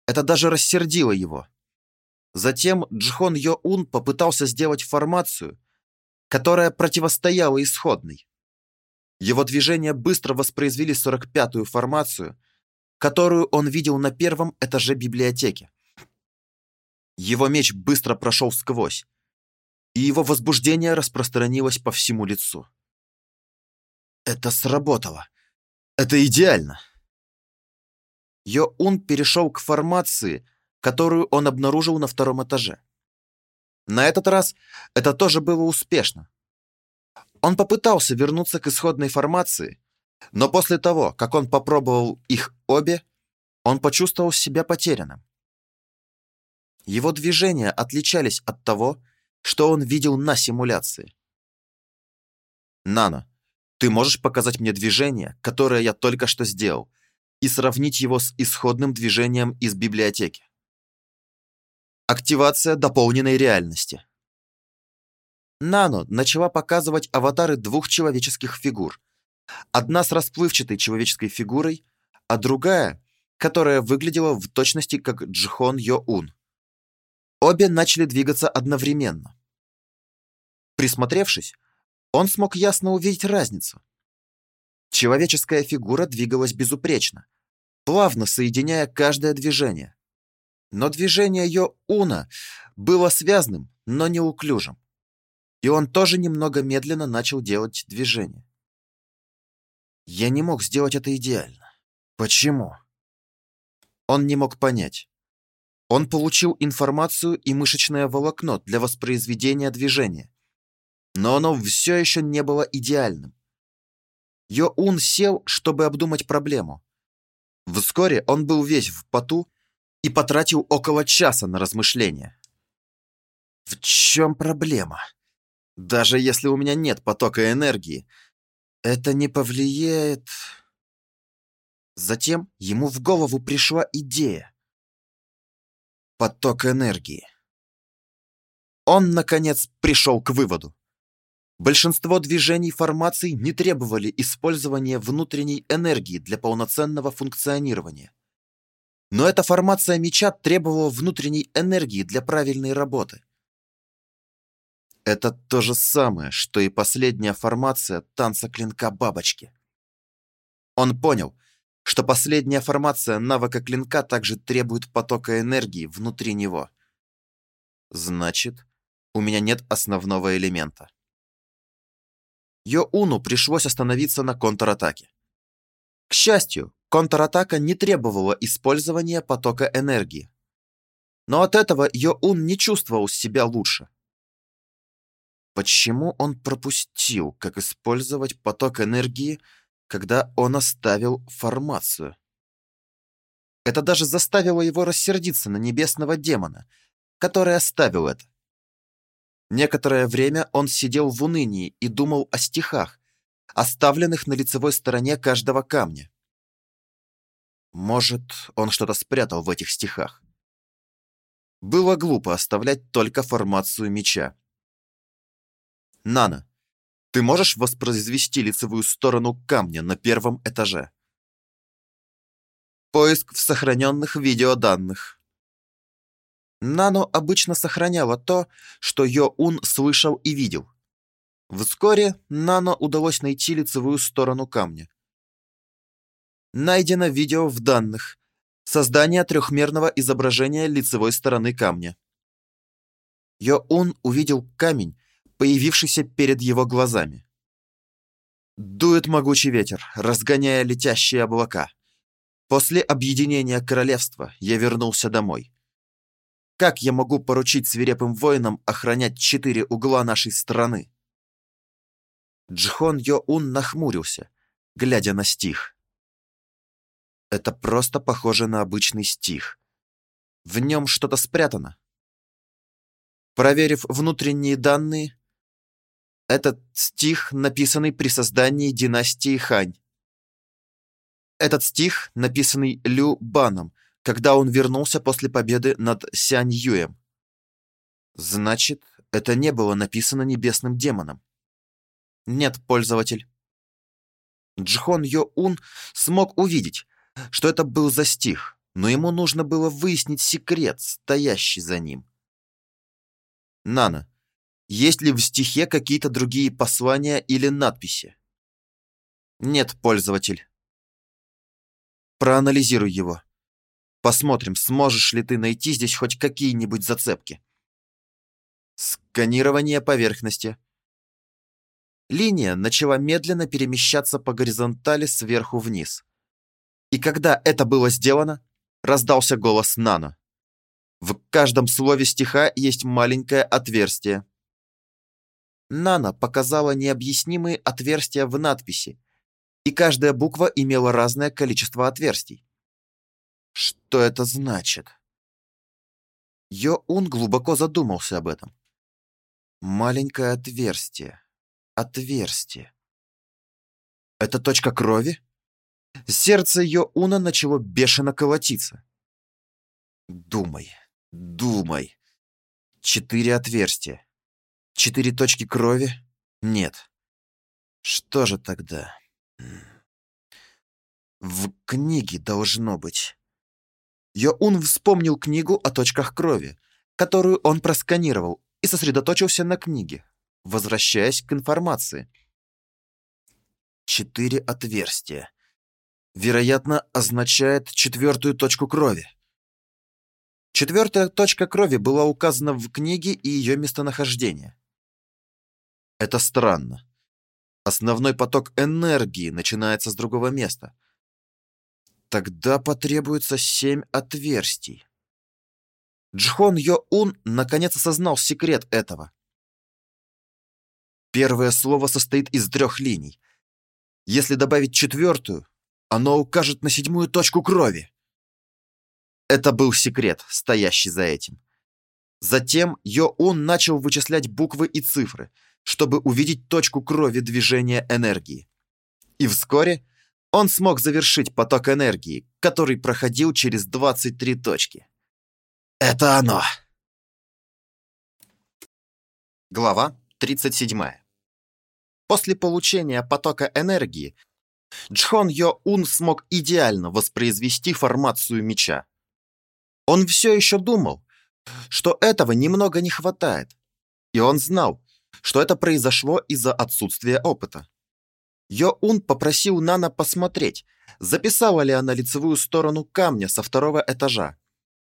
A: Это даже рассердило его. Затем Джхон Йо-Ун попытался сделать формацию, которая противостояла исходной. Его движения быстро воспроизвели 45-ю формацию, которую он видел на первом этаже библиотеки. Его меч быстро прошел сквозь, и его возбуждение распространилось по всему лицу. Это сработало. Это идеально. Йо-Ун перешел к формации, которую он обнаружил на втором этаже. На этот раз это тоже было успешно. Он попытался вернуться к исходной формации, но после того, как он попробовал их обе, он почувствовал себя потерянным. Его движения отличались от того, что он видел на симуляции. «Нано, ты можешь показать мне движение, которое я только что сделал, и сравнить его с исходным движением из библиотеки. Активация дополненной реальности. Нано начала показывать аватары двух человеческих фигур. Одна с расплывчатой человеческой фигурой, а другая, которая выглядела в точности как Джхон Йо-Ун. Обе начали двигаться одновременно. Присмотревшись, он смог ясно увидеть разницу. Человеческая фигура двигалась безупречно, плавно соединяя каждое движение. Но движение Йо-Уна было связным, но неуклюжим. И он тоже немного медленно начал делать движение. Я не мог сделать это идеально. Почему? Он не мог понять. Он получил информацию и мышечное волокно для воспроизведения движения но оно все еще не было идеальным. Йоун сел, чтобы обдумать проблему. Вскоре он был весь в поту и потратил около часа на размышления. В чем проблема? Даже если у меня нет потока энергии, это не повлияет... Затем ему в голову пришла идея. Поток энергии. Он, наконец, пришел к выводу. Большинство движений формаций не требовали использования внутренней энергии для полноценного функционирования. Но эта формация меча требовала внутренней энергии для правильной работы. Это то же самое, что и последняя формация танца клинка бабочки. Он понял, что последняя формация навыка клинка также требует потока энергии внутри него. Значит, у меня нет основного элемента. Йоуну пришлось остановиться на контратаке. К счастью, контратака не требовала использования потока энергии. Но от этого Йоун не чувствовал себя лучше. Почему он пропустил, как использовать поток энергии, когда он оставил формацию? Это даже заставило его рассердиться на небесного демона, который оставил это. Некоторое время он сидел в унынии и думал о стихах, оставленных на лицевой стороне каждого камня. Может, он что-то спрятал в этих стихах. Было глупо оставлять только формацию меча. Нана, ты можешь воспроизвести лицевую сторону камня на первом этаже? Поиск в сохраненных видеоданных. Нано обычно сохраняла то, что Йо-Ун слышал и видел. Вскоре Нано удалось найти лицевую сторону камня. Найдено видео в данных. Создание трехмерного изображения лицевой стороны камня. Йо-Ун увидел камень, появившийся перед его глазами. Дует могучий ветер, разгоняя летящие облака. После объединения королевства я вернулся домой. Как я могу поручить свирепым воинам охранять четыре угла нашей страны? Джхон Йо-Ун нахмурился, глядя на стих. Это просто похоже на обычный стих. В нем что-то спрятано. Проверив внутренние данные, этот стих, написанный при создании династии Хань. Этот стих, написанный Лю Баном, когда он вернулся после победы над Сянь Юем. Значит, это не было написано небесным демоном. Нет, пользователь. Джхон Йо-Ун смог увидеть, что это был за стих, но ему нужно было выяснить секрет, стоящий за ним. Нана, есть ли в стихе какие-то другие послания или надписи? Нет, пользователь. Проанализируй его. Посмотрим, сможешь ли ты найти здесь хоть какие-нибудь зацепки. Сканирование поверхности. Линия начала медленно перемещаться по горизонтали сверху вниз. И когда это было сделано, раздался голос Нано. В каждом слове стиха есть маленькое отверстие. Нана показала необъяснимые отверстия в надписи, и каждая буква имела разное количество отверстий. Что это значит? Йо-Ун глубоко задумался об этом. Маленькое отверстие. Отверстие. Это точка крови? Сердце Йо-Уна начало бешено колотиться. Думай, думай. Четыре отверстия. Четыре точки крови? Нет. Что же тогда? В книге должно быть. Йоун вспомнил книгу о точках крови, которую он просканировал, и сосредоточился на книге, возвращаясь к информации. Четыре отверстия. Вероятно, означает четвертую точку крови. Четвертая точка крови была указана в книге и ее местонахождение. Это странно. Основной поток энергии начинается с другого места. Тогда потребуется семь отверстий. Джхон Йо-Ун наконец осознал секрет этого. Первое слово состоит из трех линий. Если добавить четвертую, оно укажет на седьмую точку крови. Это был секрет, стоящий за этим. Затем Йо-Ун начал вычислять буквы и цифры – чтобы увидеть точку крови движения энергии. И вскоре Он смог завершить поток энергии, который проходил через 23 точки. Это оно. Глава 37. После получения потока энергии Джхон Йо Ун смог идеально воспроизвести формацию меча. Он все еще думал, что этого немного не хватает, и он знал, что это произошло из-за отсутствия опыта. Йо-Ун попросил Нана посмотреть, записала ли она лицевую сторону камня со второго этажа.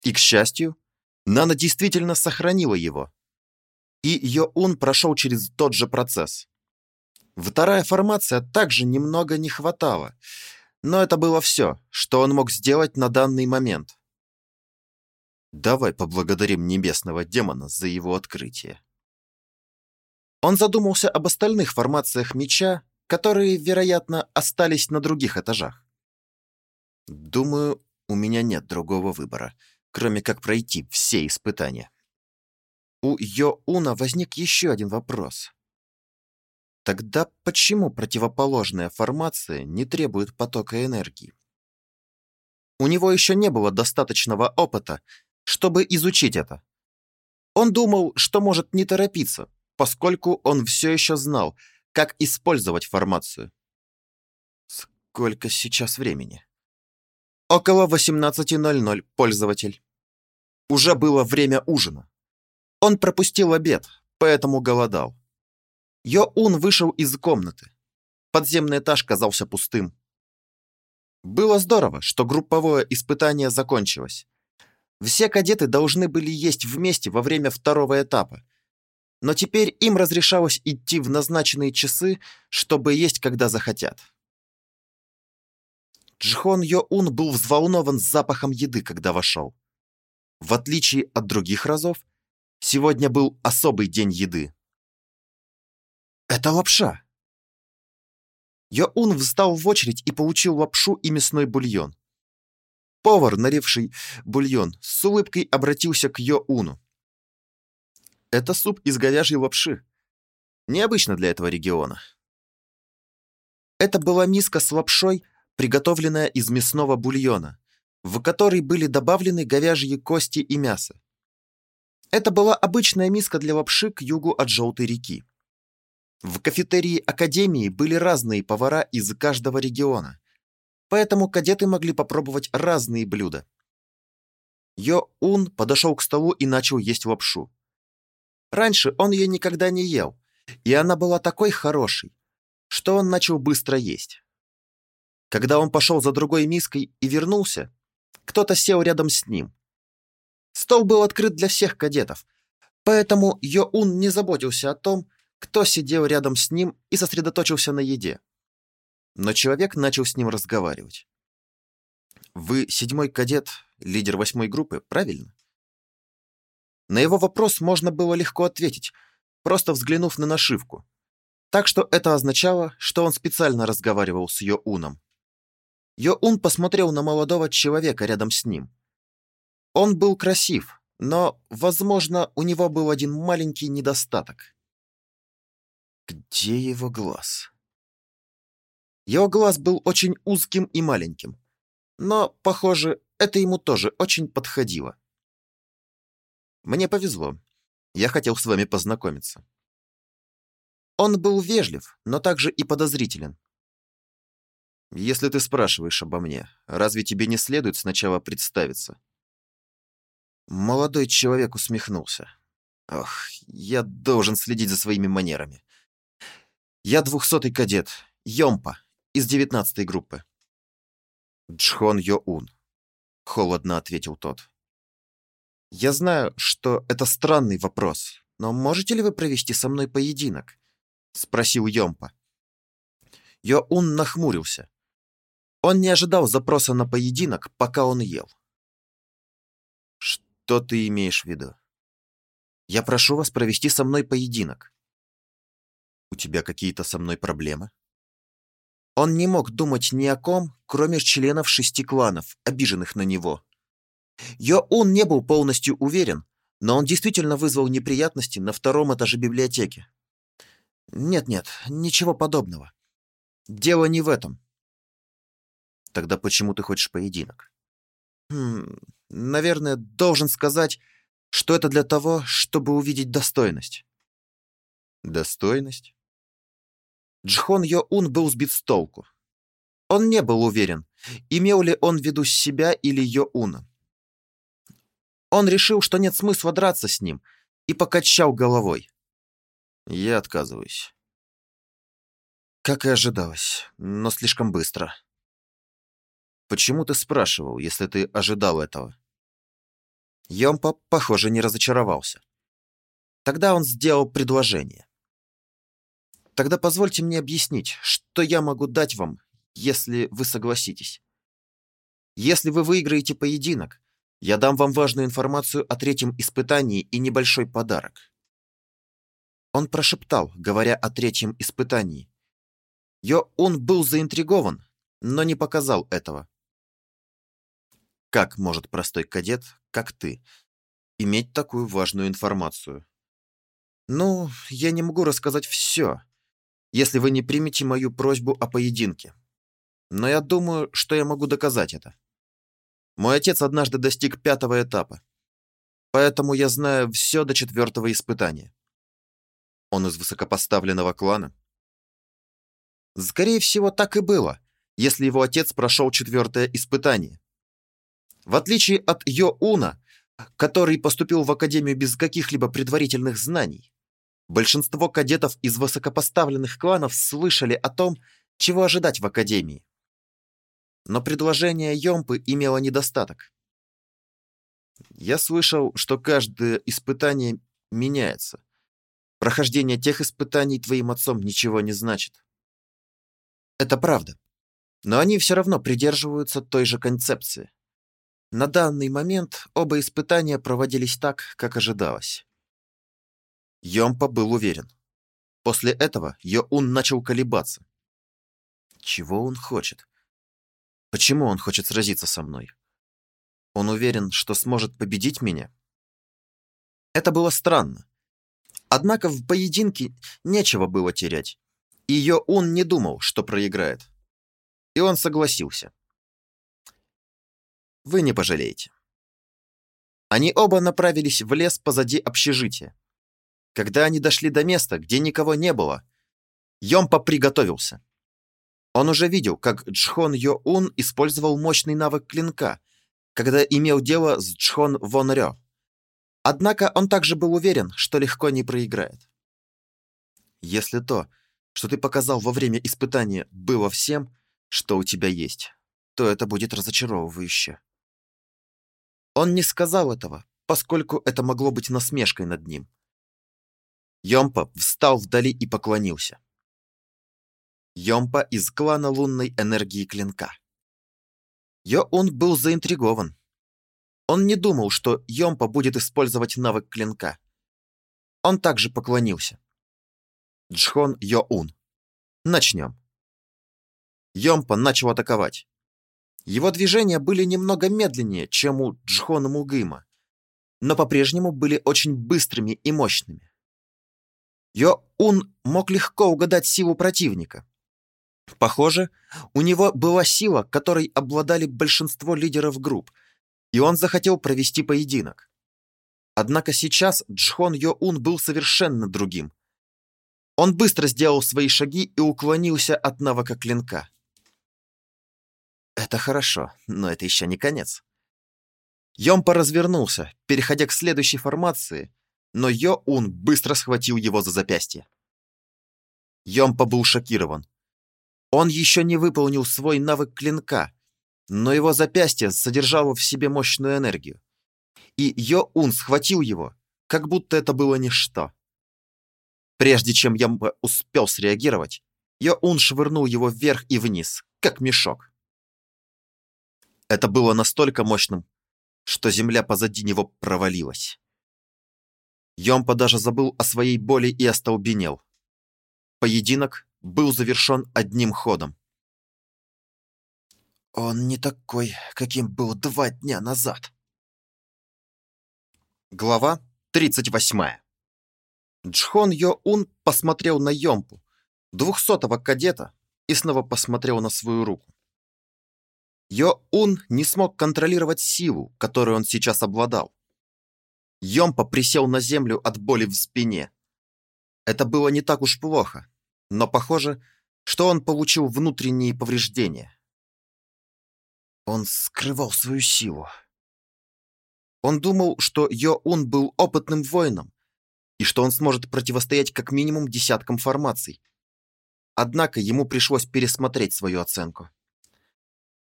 A: И, к счастью, Нана действительно сохранила его. И Йо-Ун прошел через тот же процесс. Вторая формация также немного не хватало, но это было все, что он мог сделать на данный момент. Давай поблагодарим небесного демона за его открытие. Он задумался об остальных формациях меча, которые, вероятно, остались на других этажах. Думаю, у меня нет другого выбора, кроме как пройти все испытания. У Йо-Уна возник еще один вопрос. Тогда почему противоположная формация не требует потока энергии? У него еще не было достаточного опыта, чтобы изучить это. Он думал, что может не торопиться, поскольку он все еще знал, как использовать формацию. Сколько сейчас времени? Около 18.00, пользователь. Уже было время ужина. Он пропустил обед, поэтому голодал. Йо-Ун вышел из комнаты. Подземный этаж казался пустым. Было здорово, что групповое испытание закончилось. Все кадеты должны были есть вместе во время второго этапа, но теперь им разрешалось идти в назначенные часы, чтобы есть, когда захотят. Джхон Йо-Ун был взволнован запахом еды, когда вошел. В отличие от других разов, сегодня был особый день еды. Это лапша. Йо-Ун встал в очередь и получил лапшу и мясной бульон. Повар, наливший бульон, с улыбкой обратился к Йо-Уну. Это суп из говяжьей лапши. Необычно для этого региона. Это была миска с лапшой, приготовленная из мясного бульона, в который были добавлены говяжьи кости и мясо. Это была обычная миска для лапши к югу от Желтой реки. В кафетерии Академии были разные повара из каждого региона, поэтому кадеты могли попробовать разные блюда. Йо-Ун подошел к столу и начал есть лапшу. Раньше он ее никогда не ел, и она была такой хорошей, что он начал быстро есть. Когда он пошел за другой миской и вернулся, кто-то сел рядом с ним. Стол был открыт для всех кадетов, поэтому Йоун не заботился о том, кто сидел рядом с ним и сосредоточился на еде. Но человек начал с ним разговаривать. «Вы седьмой кадет, лидер восьмой группы, правильно?» На его вопрос можно было легко ответить, просто взглянув на нашивку. Так что это означало, что он специально разговаривал с Йоуном. Йоун посмотрел на молодого человека рядом с ним. Он был красив, но, возможно, у него был один маленький недостаток. Где его глаз? Его глаз был очень узким и маленьким, но, похоже, это ему тоже очень подходило. Мне повезло. Я хотел с вами познакомиться. Он был вежлив, но также и подозрителен. Если ты спрашиваешь обо мне, разве тебе не следует сначала представиться? Молодой человек усмехнулся. Ох, я должен следить за своими манерами. Я двухсотый кадет, Йомпа, из девятнадцатой группы. Джхон Йоун, холодно ответил тот. Я знаю, что это странный вопрос, но можете ли вы провести со мной поединок? Спросил Йомпа. Йоун нахмурился. Он не ожидал запроса на поединок, пока он ел. Что ты имеешь в виду? Я прошу вас провести со мной поединок. У тебя какие-то со мной проблемы? Он не мог думать ни о ком, кроме членов шести кланов, обиженных на него. Йоун не был полностью уверен, но он действительно вызвал неприятности на втором этаже библиотеки. Нет-нет, ничего подобного. Дело не в этом. Тогда почему ты хочешь поединок? Хм, наверное, должен сказать, что это для того, чтобы увидеть достойность. Достойность? Джхон Йо-Ун был сбит с толку. Он не был уверен, имел ли он в виду себя или Йо-Уна. Он решил, что нет смысла драться с ним, и покачал головой. Я отказываюсь. Как и ожидалось, но слишком быстро. Почему ты спрашивал, если ты ожидал этого? Йомпа, похоже, не разочаровался. Тогда он сделал предложение. Тогда позвольте мне объяснить, что я могу дать вам, если вы согласитесь. Если вы выиграете поединок, я дам вам важную информацию о третьем испытании и небольшой подарок. Он прошептал, говоря о третьем испытании. Йо он был заинтригован, но не показал этого. Как может простой кадет, как ты, иметь такую важную информацию? Ну, я не могу рассказать все, если вы не примете мою просьбу о поединке. Но я думаю, что я могу доказать это. Мой отец однажды достиг пятого этапа. Поэтому я знаю все до четвертого испытания. Он из высокопоставленного клана. Скорее всего, так и было, если его отец прошел четвертое испытание. В отличие от Йо-Уна, который поступил в академию без каких-либо предварительных знаний, большинство кадетов из высокопоставленных кланов слышали о том, чего ожидать в академии. Но предложение Йомпы имело недостаток. Я слышал, что каждое испытание меняется. Прохождение тех испытаний твоим отцом ничего не значит. Это правда. Но они все равно придерживаются той же концепции. На данный момент оба испытания проводились так, как ожидалось. Йомпа был уверен. После этого Йоун начал колебаться. Чего он хочет? Почему он хочет сразиться со мной? Он уверен, что сможет победить меня? Это было странно. Однако в поединке нечего было терять. И Йоун не думал, что проиграет. И он согласился. Вы не пожалеете. Они оба направились в лес позади общежития. Когда они дошли до места, где никого не было, Йомпа приготовился. Он уже видел, как Джхон Йо-Ун использовал мощный навык клинка, когда имел дело с Джхон Вон Рё. Однако он также был уверен, что легко не проиграет. Если то, что ты показал во время испытания, было всем, что у тебя есть, то это будет разочаровывающе. Он не сказал этого, поскольку это могло быть насмешкой над ним. Йомпа встал вдали и поклонился. Йомпа из клана лунной энергии клинка. Йо-Ун был заинтригован. Он не думал, что Йомпа будет использовать навык клинка. Он также поклонился. Джхон Йо-Ун. Начнем. Йомпа начал атаковать. Его движения были немного медленнее, чем у Джхона Мугыма, но по-прежнему были очень быстрыми и мощными. Йо-Ун мог легко угадать силу противника. Похоже, у него была сила, которой обладали большинство лидеров групп, и он захотел провести поединок. Однако сейчас Джхон Йо-Ун был совершенно другим. Он быстро сделал свои шаги и уклонился от навыка клинка. Это хорошо, но это еще не конец. Йомпа развернулся, переходя к следующей формации, но Йо-Ун быстро схватил его за запястье. Йомпа был шокирован. Он еще не выполнил свой навык клинка, но его запястье содержало в себе мощную энергию. И Йо-Ун схватил его, как будто это было ничто. Прежде чем я успел среагировать, Йо-Ун швырнул его вверх и вниз, как мешок. Это было настолько мощным, что земля позади него провалилась. Йомпа даже забыл о своей боли и остолбенел. Поединок был завершен одним ходом. Он не такой, каким был два дня назад. Глава 38. Джхон Йо-Ун посмотрел на Йомпу, двухсотого кадета, и снова посмотрел на свою руку. Йо-Ун не смог контролировать силу, которой он сейчас обладал. Йомпа присел на землю от боли в спине. Это было не так уж плохо, но похоже, что он получил внутренние повреждения. Он скрывал свою силу. Он думал, что Йо-Ун был опытным воином, и что он сможет противостоять как минимум десяткам формаций. Однако ему пришлось пересмотреть свою оценку.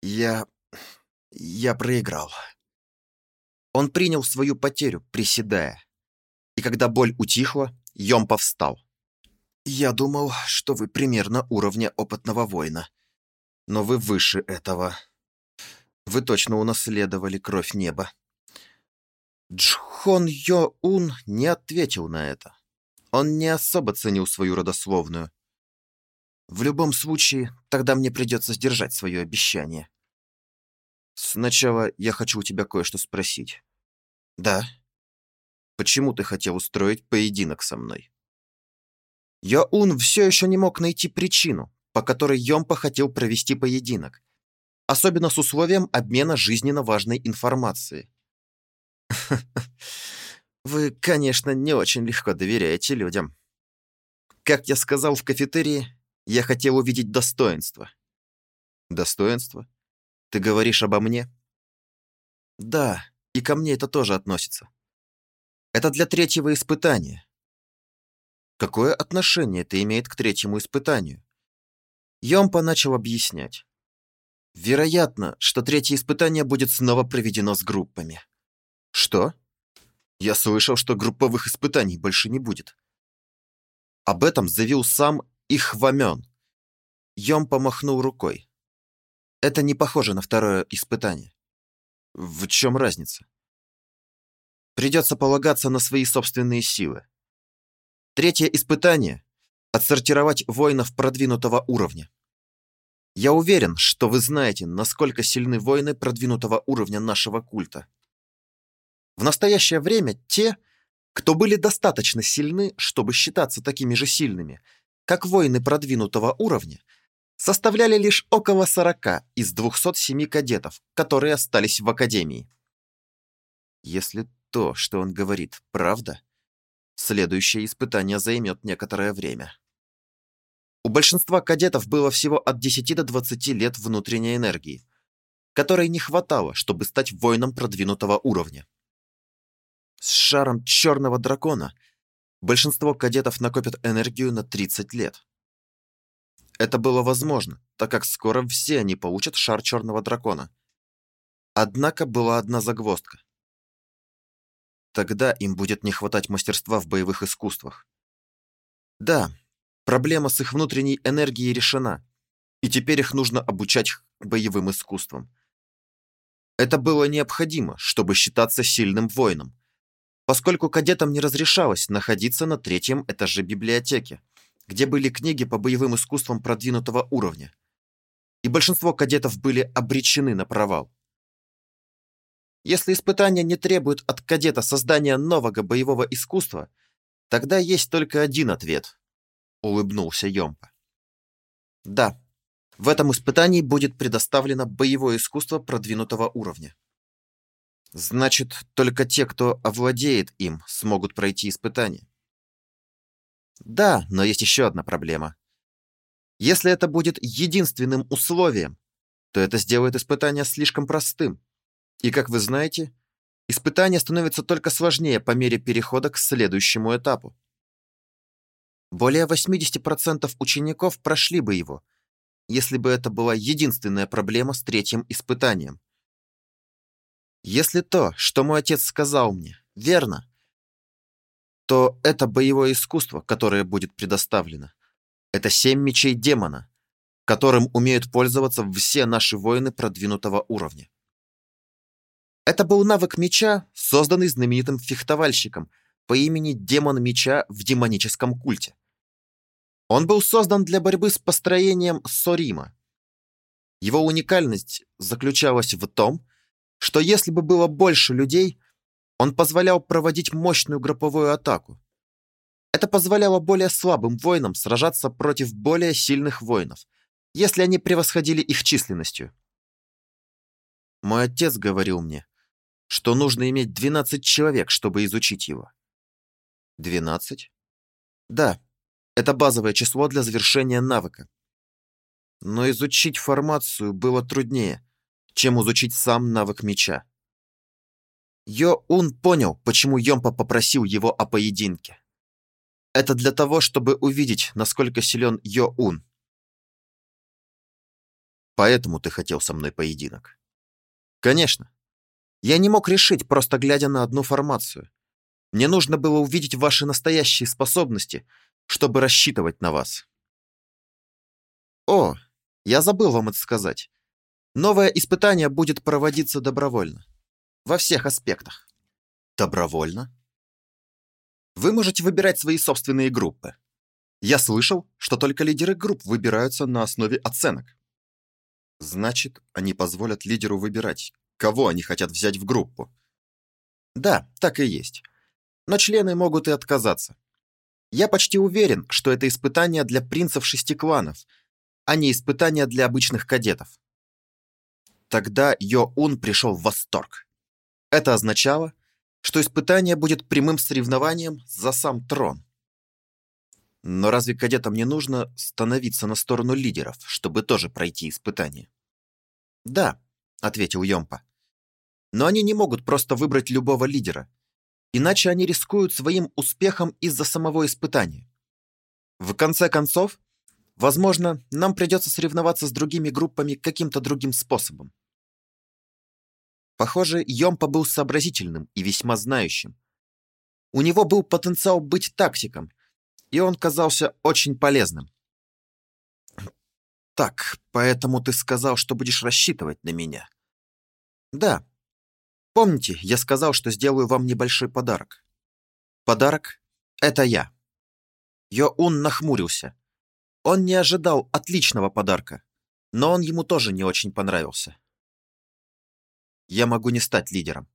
A: Я... я проиграл. Он принял свою потерю, приседая. И когда боль утихла, Йомпа встал. «Я думал, что вы примерно уровня опытного воина. Но вы выше этого. Вы точно унаследовали кровь неба». Джхон Йо-Ун не ответил на это. Он не особо ценил свою родословную. В любом случае, тогда мне придется сдержать свое обещание. Сначала я хочу у тебя кое-что спросить. Да. Почему ты хотел устроить поединок со мной? Йоун все еще не мог найти причину, по которой Йомпа хотел провести поединок, особенно с условием обмена жизненно важной информацией. Вы, конечно, не очень легко доверяете людям. Как я сказал в кафетерии, я хотел увидеть достоинство. Достоинство? Ты говоришь обо мне? Да, и ко мне это тоже относится. Это для третьего испытания. Какое отношение это имеет к третьему испытанию? Йомпа начал объяснять. Вероятно, что третье испытание будет снова проведено с группами. Что? Я слышал, что групповых испытаний больше не будет. Об этом заявил сам Ихвамен. Йом помахнул рукой. Это не похоже на второе испытание. В чем разница? Придется полагаться на свои собственные силы. Третье испытание — отсортировать воинов продвинутого уровня. Я уверен, что вы знаете, насколько сильны воины продвинутого уровня нашего культа. В настоящее время те, кто были достаточно сильны, чтобы считаться такими же сильными, как воины продвинутого уровня, составляли лишь около 40 из 207 кадетов, которые остались в Академии. Если то, что он говорит, правда, следующее испытание займет некоторое время. У большинства кадетов было всего от 10 до 20 лет внутренней энергии, которой не хватало, чтобы стать воином продвинутого уровня. С шаром черного дракона большинство кадетов накопят энергию на 30 лет. Это было возможно, так как скоро все они получат шар черного дракона. Однако была одна загвоздка. Тогда им будет не хватать мастерства в боевых искусствах. Да, проблема с их внутренней энергией решена, и теперь их нужно обучать боевым искусствам. Это было необходимо, чтобы считаться сильным воином, поскольку кадетам не разрешалось находиться на третьем этаже библиотеки, где были книги по боевым искусствам продвинутого уровня. И большинство кадетов были обречены на провал. Если испытания не требуют от кадета создания нового боевого искусства, тогда есть только один ответ, улыбнулся Йомпа. Да, в этом испытании будет предоставлено боевое искусство продвинутого уровня. Значит, только те, кто овладеет им, смогут пройти испытание. Да, но есть еще одна проблема. Если это будет единственным условием, то это сделает испытание слишком простым. И, как вы знаете, испытание становится только сложнее по мере перехода к следующему этапу. Более 80% учеников прошли бы его, если бы это была единственная проблема с третьим испытанием. Если то, что мой отец сказал мне, верно, то это боевое искусство, которое будет предоставлено. Это семь мечей демона, которым умеют пользоваться все наши воины продвинутого уровня. Это был навык меча, созданный знаменитым фехтовальщиком по имени Демон Меча в демоническом культе. Он был создан для борьбы с построением Сорима. Его уникальность заключалась в том, что если бы было больше людей, он позволял проводить мощную групповую атаку. Это позволяло более слабым воинам сражаться против более сильных воинов, если они превосходили их численностью. Мой отец говорил мне, что нужно иметь 12 человек, чтобы изучить его. 12? Да, это базовое число для завершения навыка. Но изучить формацию было труднее, чем изучить сам навык меча. Йо-Ун понял, почему Йомпа попросил его о поединке. Это для того, чтобы увидеть, насколько силен Йо-Ун. Поэтому ты хотел со мной поединок. Конечно. Я не мог решить, просто глядя на одну формацию. Мне нужно было увидеть ваши настоящие способности, чтобы рассчитывать на вас. О, я забыл вам это сказать. Новое испытание будет проводиться добровольно. Во всех аспектах. Добровольно? Вы можете выбирать свои собственные группы. Я слышал, что только лидеры групп выбираются на основе оценок. Значит, они позволят лидеру выбирать, кого они хотят взять в группу. Да, так и есть. Но члены могут и отказаться. Я почти уверен, что это испытание для принцев шести кланов, а не испытание для обычных кадетов. Тогда Йо-Ун пришел в восторг. Это означало, что испытание будет прямым соревнованием за сам трон. Но разве кадетам не нужно становиться на сторону лидеров, чтобы тоже пройти испытание? Да, ответил Йомпа. Но они не могут просто выбрать любого лидера, иначе они рискуют своим успехом из-за самого испытания. В конце концов, возможно, нам придется соревноваться с другими группами каким-то другим способом. Похоже, Йомпа был сообразительным и весьма знающим. У него был потенциал быть тактиком, и он казался очень полезным. «Так, поэтому ты сказал, что будешь рассчитывать на меня?» «Да. Помните, я сказал, что сделаю вам небольшой подарок?» «Подарок — это я». Йоун нахмурился. Он не ожидал отличного подарка, но он ему тоже не очень понравился я могу не стать лидером.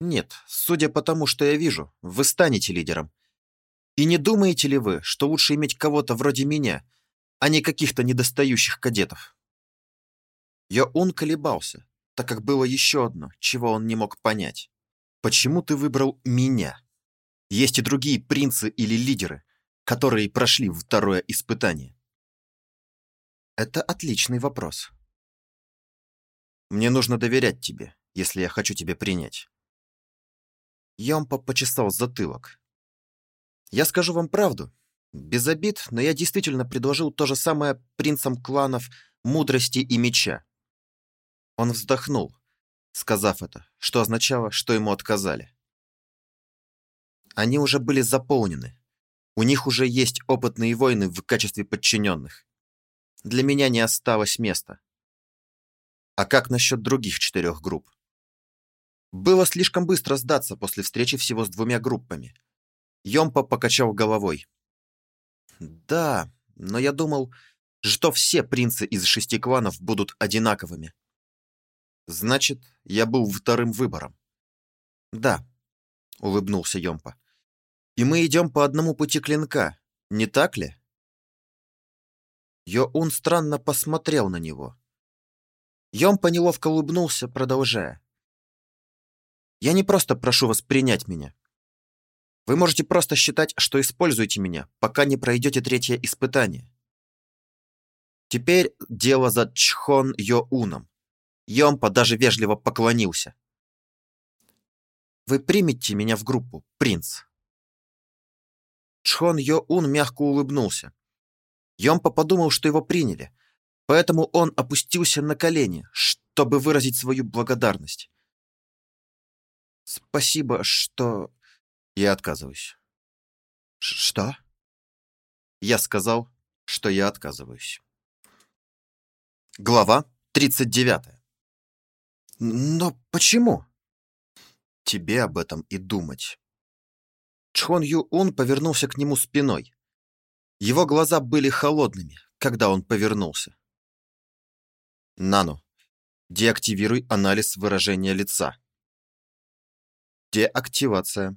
A: Нет, судя по тому, что я вижу, вы станете лидером. И не думаете ли вы, что лучше иметь кого-то вроде меня, а не каких-то недостающих кадетов? Йоун колебался, так как было еще одно, чего он не мог понять. Почему ты выбрал меня? Есть и другие принцы или лидеры, которые прошли второе испытание. Это отличный вопрос. Мне нужно доверять тебе, если я хочу тебя принять. Ямпа почесал затылок. Я скажу вам правду. Без обид, но я действительно предложил то же самое принцам кланов мудрости и меча. Он вздохнул, сказав это, что означало, что ему отказали. Они уже были заполнены. У них уже есть опытные воины в качестве подчиненных. Для меня не осталось места. А как насчет других четырех групп? Было слишком быстро сдаться после встречи всего с двумя группами. Йомпа покачал головой. Да, но я думал, что все принцы из шести кланов будут одинаковыми. Значит, я был вторым выбором. Да, улыбнулся Йомпа. И мы идем по одному пути клинка, не так ли? Йоун странно посмотрел на него. Йомпа неловко улыбнулся, продолжая. «Я не просто прошу вас принять меня. Вы можете просто считать, что используете меня, пока не пройдете третье испытание. Теперь дело за Чхон Йоуном. Йомпа даже вежливо поклонился. Вы примете меня в группу, принц?» Чхон Йоун мягко улыбнулся. Йомпа подумал, что его приняли, Поэтому он опустился на колени, чтобы выразить свою благодарность. «Спасибо, что...» «Я отказываюсь». «Что?» Я сказал, что я отказываюсь. Глава 39. «Но почему?» «Тебе об этом и думать». Чхон Ю-Ун повернулся к нему спиной. Его глаза были холодными, когда он повернулся. Нано. Деактивируй анализ выражения лица. Деактивация.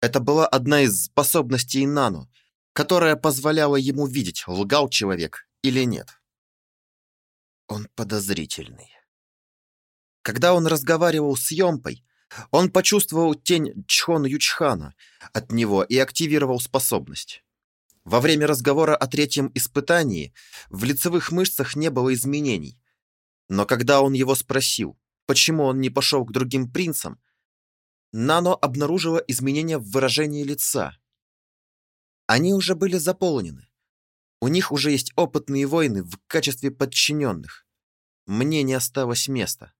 A: Это была одна из способностей Нано, которая позволяла ему видеть, лгал человек или нет. Он подозрительный. Когда он разговаривал с Йомпой, он почувствовал тень Чхон Ючхана от него и активировал способность. Во время разговора о третьем испытании в лицевых мышцах не было изменений. Но когда он его спросил, почему он не пошел к другим принцам, Нано обнаружила изменения в выражении лица. Они уже были заполнены. У них уже есть опытные воины в качестве подчиненных. Мне не осталось места.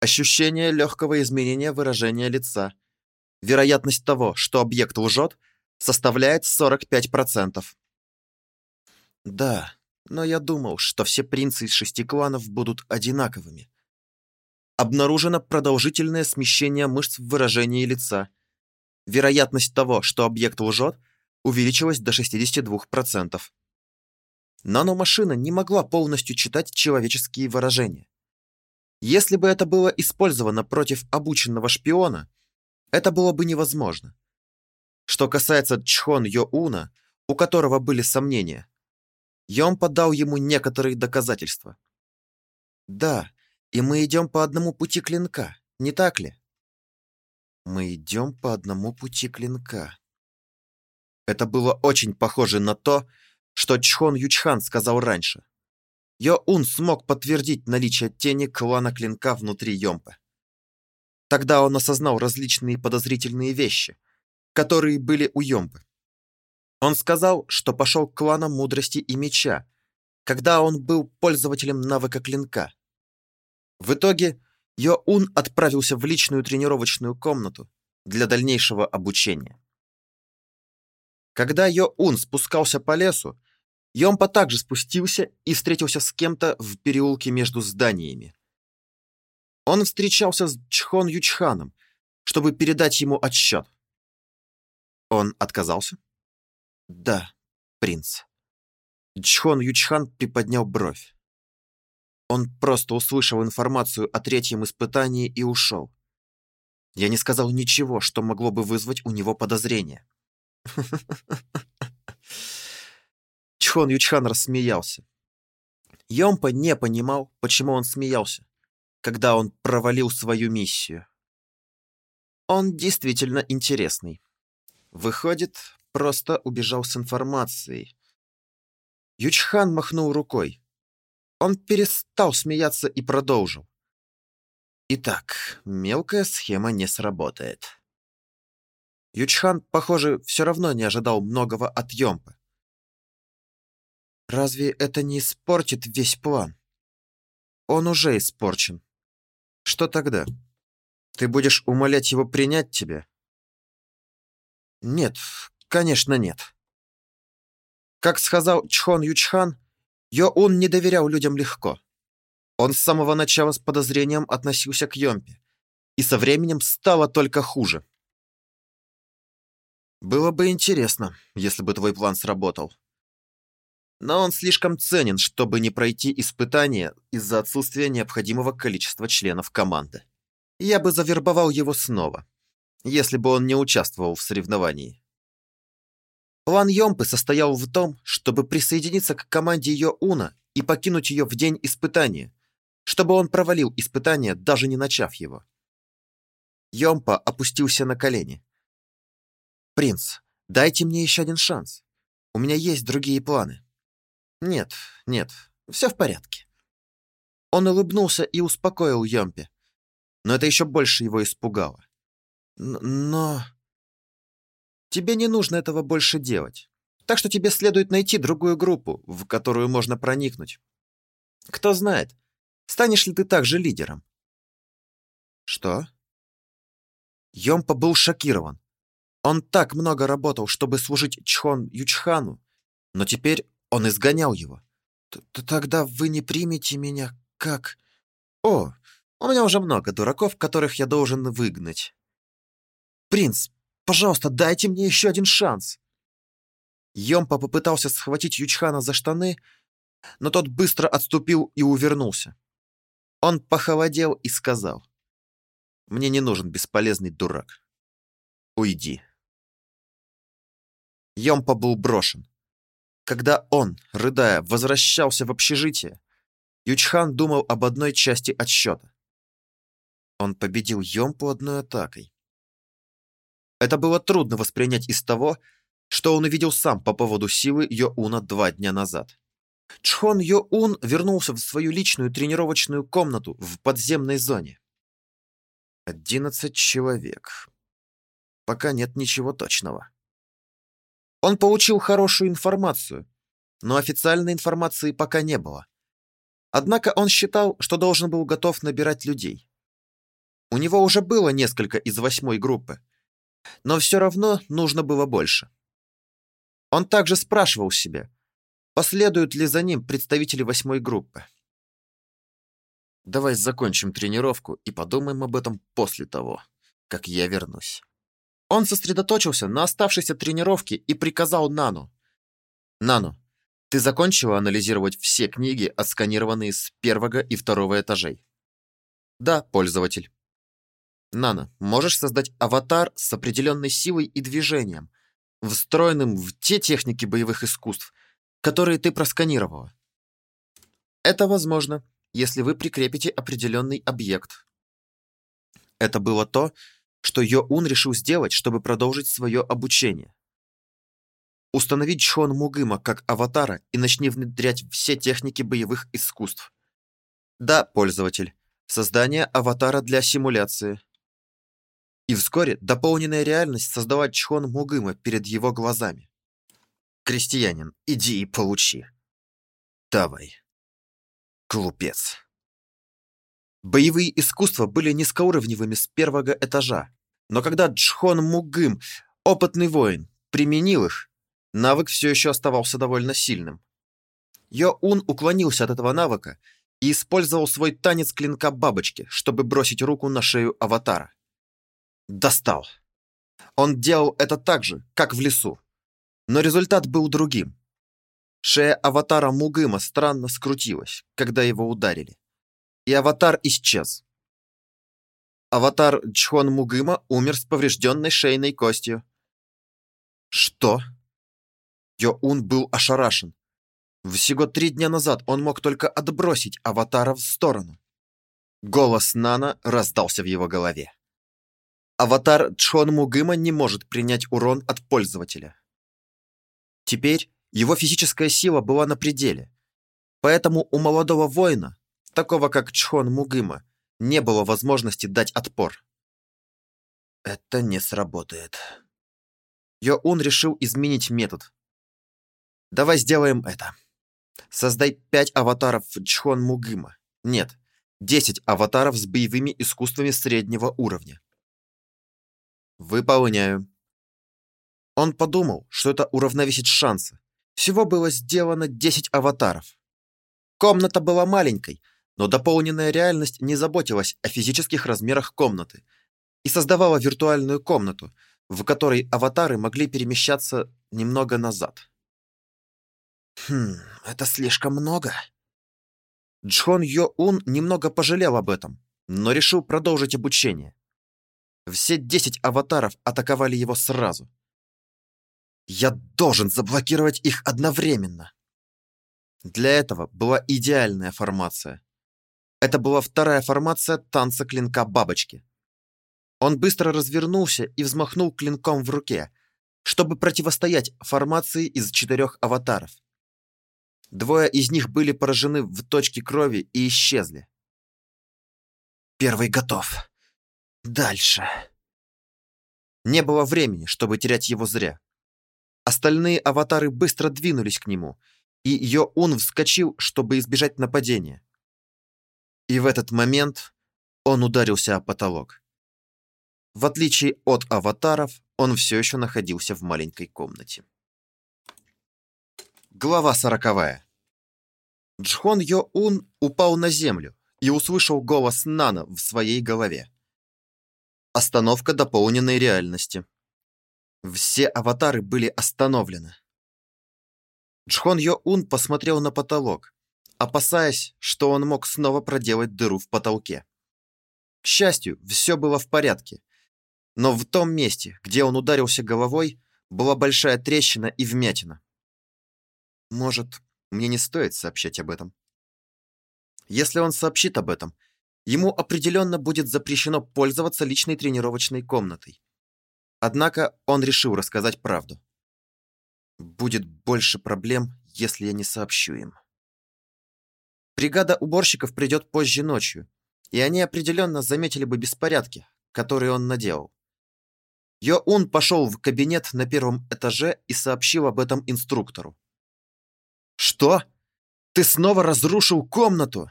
A: Ощущение легкого изменения выражения лица. Вероятность того, что объект лжет, составляет 45%. Да, но я думал, что все принцы из шести кланов будут одинаковыми. Обнаружено продолжительное смещение мышц в выражении лица. Вероятность того, что объект лжет, увеличилась до 62%. Наномашина не могла полностью читать человеческие выражения. Если бы это было использовано против обученного шпиона, это было бы невозможно. Что касается Чхон Йоуна, у которого были сомнения, Йом подал ему некоторые доказательства. Да, и мы идем по одному пути клинка, не так ли? Мы идем по одному пути клинка. Это было очень похоже на то, что Чхон Ючхан сказал раньше. Йо-Ун смог подтвердить наличие тени клана Клинка внутри Йомпа. Тогда он осознал различные подозрительные вещи, которые были у Йомпы. Он сказал, что пошел к кланам Мудрости и Меча, когда он был пользователем навыка Клинка. В итоге Йо-Ун отправился в личную тренировочную комнату для дальнейшего обучения. Когда Йо-Ун спускался по лесу, Йомпа также спустился и встретился с кем-то в переулке между зданиями. Он встречался с Чхон Ючханом, чтобы передать ему отсчет. Он отказался? Да, принц. Чхон Ючхан приподнял бровь. Он просто услышал информацию о третьем испытании и ушел. Я не сказал ничего, что могло бы вызвать у него подозрения. Чхон Ючхан рассмеялся. Йомпа не понимал, почему он смеялся, когда он провалил свою миссию. Он действительно интересный. Выходит, просто убежал с информацией. Ючхан махнул рукой. Он перестал смеяться и продолжил. Итак, мелкая схема не сработает. Ючхан, похоже, все равно не ожидал многого от Йомпа. Разве это не испортит весь план? Он уже испорчен. Что тогда? Ты будешь умолять его принять тебя? Нет, конечно нет. Как сказал Чхон Ючхан, Йо-Ун не доверял людям легко. Он с самого начала с подозрением относился к Йомпе, и со временем стало только хуже. Было бы интересно, если бы твой план сработал. Но он слишком ценен, чтобы не пройти испытание из-за отсутствия необходимого количества членов команды. Я бы завербовал его снова, если бы он не участвовал в соревновании. План Йомпы состоял в том, чтобы присоединиться к команде Йо-Уна и покинуть ее в день испытания, чтобы он провалил испытание, даже не начав его. Йомпа опустился на колени. «Принц, дайте мне еще один шанс. У меня есть другие планы». «Нет, нет, все в порядке». Он улыбнулся и успокоил Йомпи, но это еще больше его испугало. «Но...» «Тебе не нужно этого больше делать, так что тебе следует найти другую группу, в которую можно проникнуть. Кто знает, станешь ли ты также лидером?» «Что?» Йомпа был шокирован. Он так много работал, чтобы служить Чхон Ючхану, но теперь он изгонял его. Тогда вы не примете меня как... О, у меня уже много дураков, которых я должен выгнать. Принц, пожалуйста, дайте мне еще один шанс. Йомпа попытался схватить Ючхана за штаны, но тот быстро отступил и увернулся. Он похолодел и сказал, «Мне не нужен бесполезный дурак. Уйди». Йомпа был брошен. Когда он, рыдая, возвращался в общежитие, Ючхан думал об одной части отсчета. Он победил Йомпу одной атакой. Это было трудно воспринять из того, что он увидел сам по поводу силы Йоуна два дня назад. Чхон Йоун вернулся в свою личную тренировочную комнату в подземной зоне. Одиннадцать человек. Пока нет ничего точного. Он получил хорошую информацию, но официальной информации пока не было. Однако он считал, что должен был готов набирать людей. У него уже было несколько из восьмой группы, но все равно нужно было больше. Он также спрашивал себя, последуют ли за ним представители восьмой группы. Давай закончим тренировку и подумаем об этом после того, как я вернусь. Он сосредоточился на оставшейся тренировке и приказал Нану. «Нану, ты закончила анализировать все книги, отсканированные с первого и второго этажей?» «Да, пользователь». «Нана, можешь создать аватар с определенной силой и движением, встроенным в те техники боевых искусств, которые ты просканировала?» «Это возможно, если вы прикрепите определенный объект». Это было то, что Йоун решил сделать, чтобы продолжить свое обучение. Установить Чхон Мугыма как аватара и начни внедрять все техники боевых искусств. Да, пользователь. Создание аватара для симуляции. И вскоре дополненная реальность создавать Чхон Мугыма перед его глазами. Крестьянин, иди и получи. Давай. Глупец. Боевые искусства были низкоуровневыми с первого этажа, но когда Джхон Мугым, опытный воин, применил их, навык все еще оставался довольно сильным. Йо-Ун уклонился от этого навыка и использовал свой танец клинка бабочки, чтобы бросить руку на шею аватара. Достал. Он делал это так же, как в лесу. Но результат был другим. Шея аватара Мугыма странно скрутилась, когда его ударили и аватар исчез. Аватар Чхон Мугыма умер с поврежденной шейной костью. Что? Йоун был ошарашен. Всего три дня назад он мог только отбросить аватара в сторону. Голос Нана раздался в его голове. Аватар Чхон Мугыма не может принять урон от пользователя. Теперь его физическая сила была на пределе, поэтому у молодого воина такого как Чхон Мугыма, не было возможности дать отпор. Это не сработает. Йоун решил изменить метод. Давай сделаем это. Создай пять аватаров Чхон Мугыма. Нет, десять аватаров с боевыми искусствами среднего уровня. Выполняю. Он подумал, что это уравновесит шансы. Всего было сделано 10 аватаров. Комната была маленькой, но дополненная реальность не заботилась о физических размерах комнаты и создавала виртуальную комнату, в которой аватары могли перемещаться немного назад. Хм, это слишком много. Джхон Йо-Ун немного пожалел об этом, но решил продолжить обучение. Все десять аватаров атаковали его сразу. Я должен заблокировать их одновременно. Для этого была идеальная формация. Это была вторая формация танца клинка бабочки. Он быстро развернулся и взмахнул клинком в руке, чтобы противостоять формации из четырех аватаров. Двое из них были поражены в точке крови и исчезли. Первый готов. Дальше. Не было времени, чтобы терять его зря. Остальные аватары быстро двинулись к нему, и Йо-Ун вскочил, чтобы избежать нападения. И в этот момент он ударился о потолок. В отличие от аватаров, он все еще находился в маленькой комнате. Глава сороковая. Джхон Йо-Ун упал на землю и услышал голос Нана в своей голове. Остановка дополненной реальности. Все аватары были остановлены. Джхон Йо-Ун посмотрел на потолок опасаясь, что он мог снова проделать дыру в потолке. К счастью, все было в порядке. Но в том месте, где он ударился головой, была большая трещина и вмятина. Может, мне не стоит сообщать об этом? Если он сообщит об этом, ему определенно будет запрещено пользоваться личной тренировочной комнатой. Однако он решил рассказать правду. Будет больше проблем, если я не сообщу им. Бригада уборщиков придет позже ночью, и они определенно заметили бы беспорядки, которые он наделал. Йо-Ун пошел в кабинет на первом этаже и сообщил об этом инструктору. «Что? Ты снова разрушил комнату?»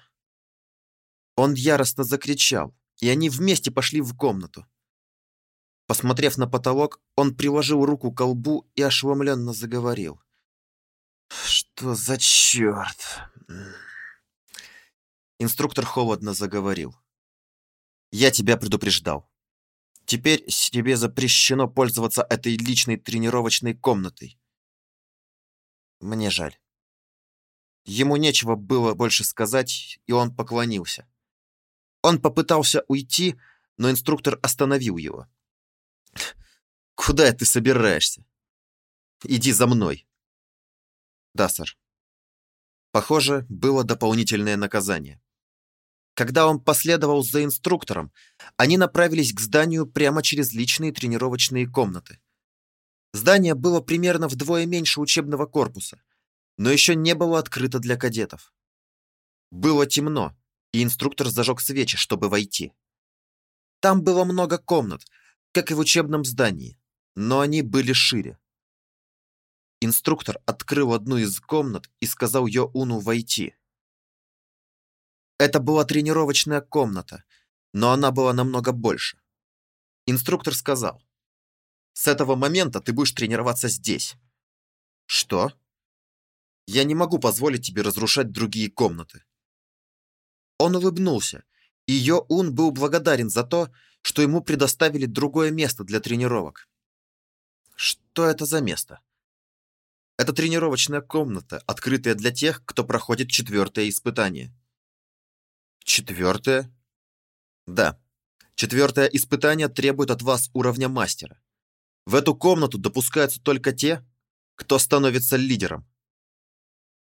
A: Он яростно закричал, и они вместе пошли в комнату. Посмотрев на потолок, он приложил руку к колбу и ошеломленно заговорил. «Что за черт?» Инструктор холодно заговорил. «Я тебя предупреждал. Теперь тебе запрещено пользоваться этой личной тренировочной комнатой. Мне жаль. Ему нечего было больше сказать, и он поклонился. Он попытался уйти, но инструктор остановил его. «Куда ты собираешься? Иди за мной». «Да, сэр». Похоже, было дополнительное наказание. Когда он последовал за инструктором, они направились к зданию прямо через личные тренировочные комнаты. Здание было примерно вдвое меньше учебного корпуса, но еще не было открыто для кадетов. Было темно, и инструктор зажег свечи, чтобы войти. Там было много комнат, как и в учебном здании, но они были шире. Инструктор открыл одну из комнат и сказал Йоуну войти. Это была тренировочная комната, но она была намного больше. Инструктор сказал, «С этого момента ты будешь тренироваться здесь». «Что?» «Я не могу позволить тебе разрушать другие комнаты». Он улыбнулся, и Йо-Ун был благодарен за то, что ему предоставили другое место для тренировок. Что это за место? Это тренировочная комната, открытая для тех, кто проходит четвертое испытание. Четвертое? Да. Четвертое испытание требует от вас уровня мастера. В эту комнату допускаются только те, кто становится лидером.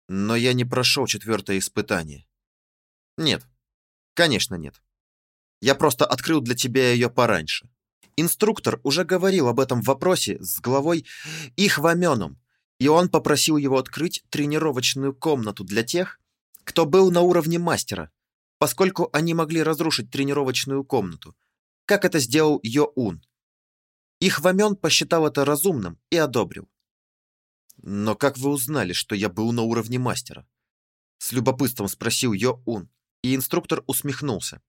A: Но я не прошел четвертое испытание. Нет. Конечно, нет. Я просто открыл для тебя ее пораньше. Инструктор уже говорил об этом вопросе с главой Ихваменом, и он попросил его открыть тренировочную комнату для тех, кто был на уровне мастера, поскольку они могли разрушить тренировочную комнату, как это сделал Йо-Ун. Их Вамен посчитал это разумным и одобрил. «Но как вы узнали, что я был на уровне мастера?» С любопытством спросил Йо-Ун, и инструктор усмехнулся.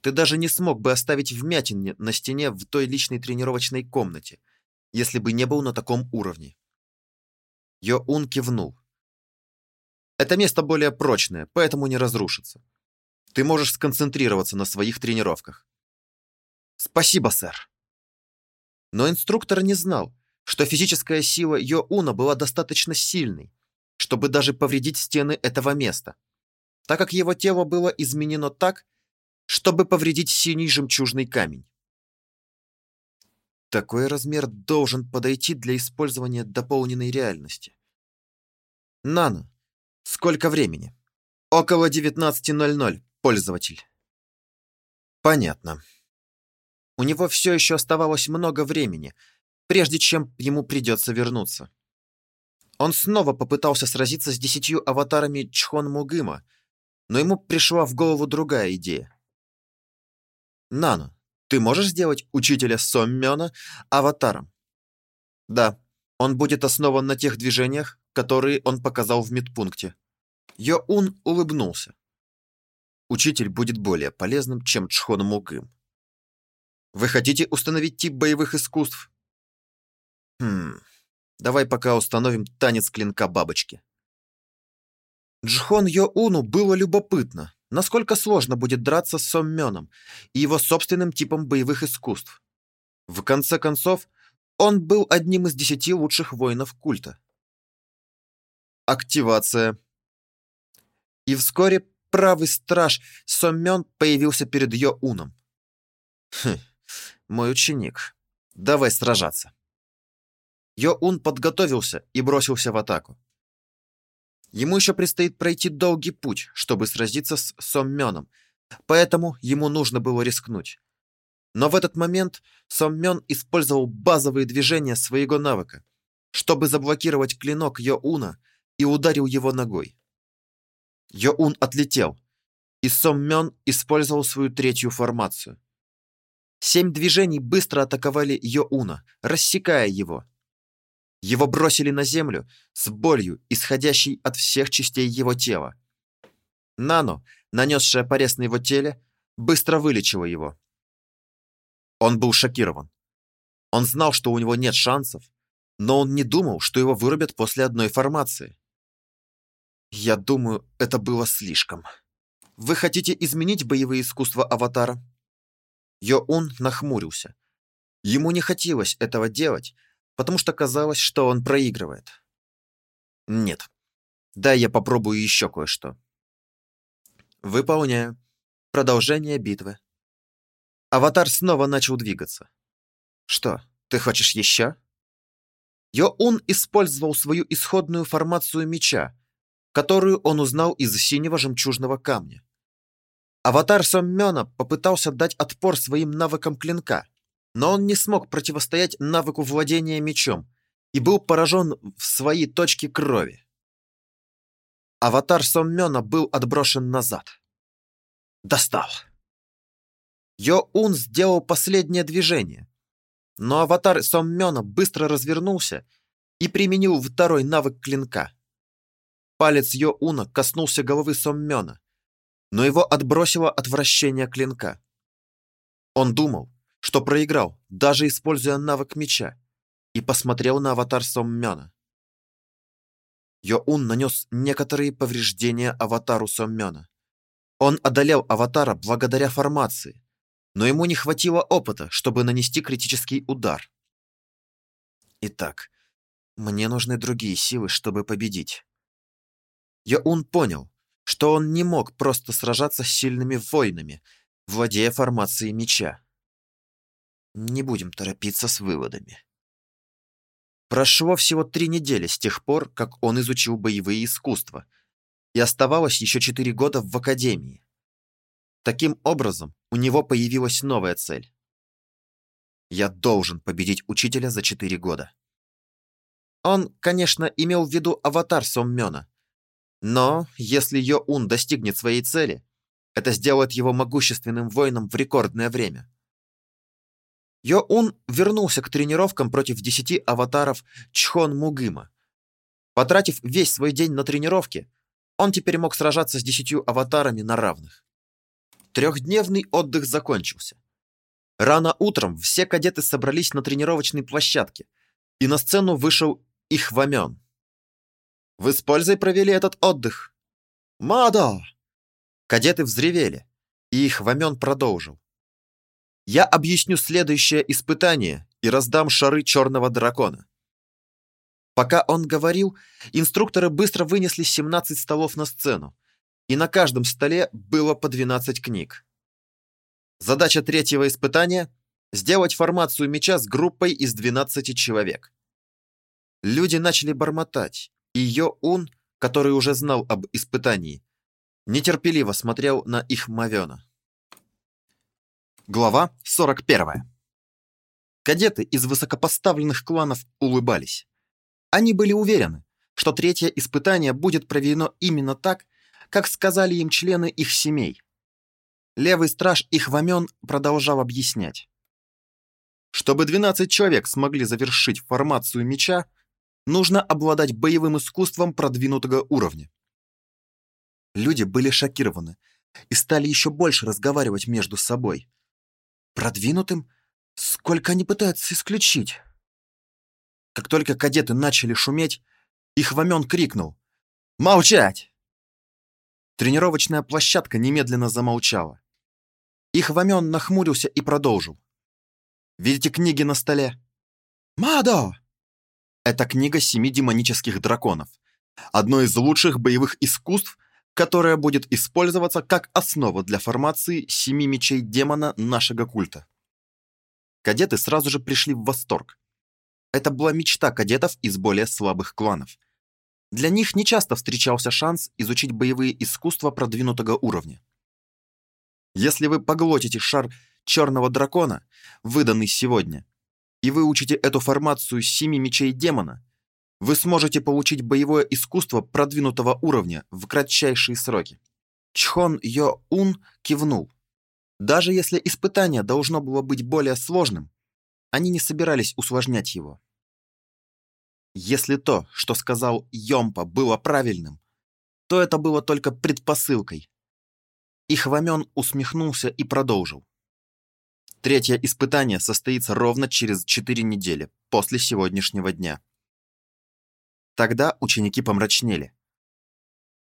A: «Ты даже не смог бы оставить вмятине на стене в той личной тренировочной комнате, если бы не был на таком уровне». Йо-Ун кивнул. Это место более прочное, поэтому не разрушится. Ты можешь сконцентрироваться на своих тренировках. Спасибо, сэр. Но инструктор не знал, что физическая сила Йо-Уна была достаточно сильной, чтобы даже повредить стены этого места, так как его тело было изменено так, чтобы повредить синий жемчужный камень. Такой размер должен подойти для использования дополненной реальности. Нано, Сколько времени? Около 19.00, пользователь. Понятно. У него все еще оставалось много времени, прежде чем ему придется вернуться. Он снова попытался сразиться с десятью аватарами Чхон Мугыма, но ему пришла в голову другая идея. «Нано, ты можешь сделать учителя Соммёна аватаром?» «Да, он будет основан на тех движениях, которые он показал в медпункте. Йоун улыбнулся. Учитель будет более полезным, чем Чхон Мугым. Вы хотите установить тип боевых искусств? Хм, давай пока установим танец клинка бабочки. Джхон Йоуну было любопытно, насколько сложно будет драться с Соммёном и его собственным типом боевых искусств. В конце концов, он был одним из десяти лучших воинов культа. Активация. И вскоре правый страж Сомён появился перед Йо-Уном. «Хм, мой ученик, давай сражаться». Йо-Ун подготовился и бросился в атаку. Ему еще предстоит пройти долгий путь, чтобы сразиться с Соммёном, поэтому ему нужно было рискнуть. Но в этот момент Соммён использовал базовые движения своего навыка, чтобы заблокировать клинок Йоуна и ударил его ногой. Йоун отлетел, и Соммён использовал свою третью формацию. Семь движений быстро атаковали Йоуна, рассекая его. Его бросили на землю с болью, исходящей от всех частей его тела. Нано, нанесшая порез на его теле, быстро вылечила его. Он был шокирован. Он знал, что у него нет шансов, но он не думал, что его вырубят после одной формации. Я думаю, это было слишком. Вы хотите изменить боевые искусства Аватара? Йоун нахмурился. Ему не хотелось этого делать, потому что казалось, что он проигрывает. Нет. Дай я попробую еще кое-что. Выполняю. Продолжение битвы. Аватар снова начал двигаться. Что, ты хочешь еще? Йоун использовал свою исходную формацию меча, которую он узнал из синего жемчужного камня. Аватар Соммёна попытался дать отпор своим навыкам клинка, но он не смог противостоять навыку владения мечом и был поражен в свои точки крови. Аватар Соммёна был отброшен назад. Достал. Йо-Ун сделал последнее движение, но аватар Соммёна быстро развернулся и применил второй навык клинка. Палец Йо-Уна коснулся головы Соммёна, но его отбросило от вращения клинка. Он думал, что проиграл, даже используя навык меча, и посмотрел на аватар Соммёна. Йоун нанес некоторые повреждения аватару Соммёна. Он одолел аватара благодаря формации, но ему не хватило опыта, чтобы нанести критический удар. Итак, мне нужны другие силы, чтобы победить. Йоун понял, что он не мог просто сражаться с сильными воинами, владея формацией меча. Не будем торопиться с выводами. Прошло всего три недели с тех пор, как он изучил боевые искусства, и оставалось еще четыре года в академии. Таким образом, у него появилась новая цель. Я должен победить учителя за четыре года. Он, конечно, имел в виду аватар Соммёна, но если Йо-Ун достигнет своей цели, это сделает его могущественным воином в рекордное время. Йо-Ун вернулся к тренировкам против десяти аватаров Чхон Мугыма. Потратив весь свой день на тренировки, он теперь мог сражаться с десятью аватарами на равных. Трехдневный отдых закончился. Рано утром все кадеты собрались на тренировочной площадке, и на сцену вышел Ихвамен. Вы с пользой провели этот отдых. Мадо! Кадеты взревели, и их Вамен продолжил. Я объясню следующее испытание и раздам шары черного дракона. Пока он говорил, инструкторы быстро вынесли 17 столов на сцену, и на каждом столе было по 12 книг. Задача третьего испытания – сделать формацию меча с группой из 12 человек. Люди начали бормотать, и Йо-Ун, который уже знал об испытании, нетерпеливо смотрел на их Мавена. Глава 41. Кадеты из высокопоставленных кланов улыбались. Они были уверены, что третье испытание будет проведено именно так, как сказали им члены их семей. Левый страж их Вамен продолжал объяснять. Чтобы 12 человек смогли завершить формацию меча, нужно обладать боевым искусством продвинутого уровня. Люди были шокированы и стали еще больше разговаривать между собой. Продвинутым? Сколько они пытаются исключить? Как только кадеты начали шуметь, их Вамен крикнул «Молчать!». Тренировочная площадка немедленно замолчала. Их Вамен нахмурился и продолжил. «Видите книги на столе?» «Мадо!» Это книга семи демонических драконов. Одно из лучших боевых искусств, которое будет использоваться как основа для формации семи мечей демона нашего культа. Кадеты сразу же пришли в восторг. Это была мечта кадетов из более слабых кланов. Для них нечасто встречался шанс изучить боевые искусства продвинутого уровня. Если вы поглотите шар черного дракона, выданный сегодня, и выучите эту формацию семи мечей демона, вы сможете получить боевое искусство продвинутого уровня в кратчайшие сроки. Чхон Йо-Ун кивнул. Даже если испытание должно было быть более сложным, они не собирались усложнять его. Если то, что сказал Йомпа, было правильным, то это было только предпосылкой. И Хвамен усмехнулся и продолжил. Третье испытание состоится ровно через четыре недели после сегодняшнего дня. Тогда ученики помрачнели.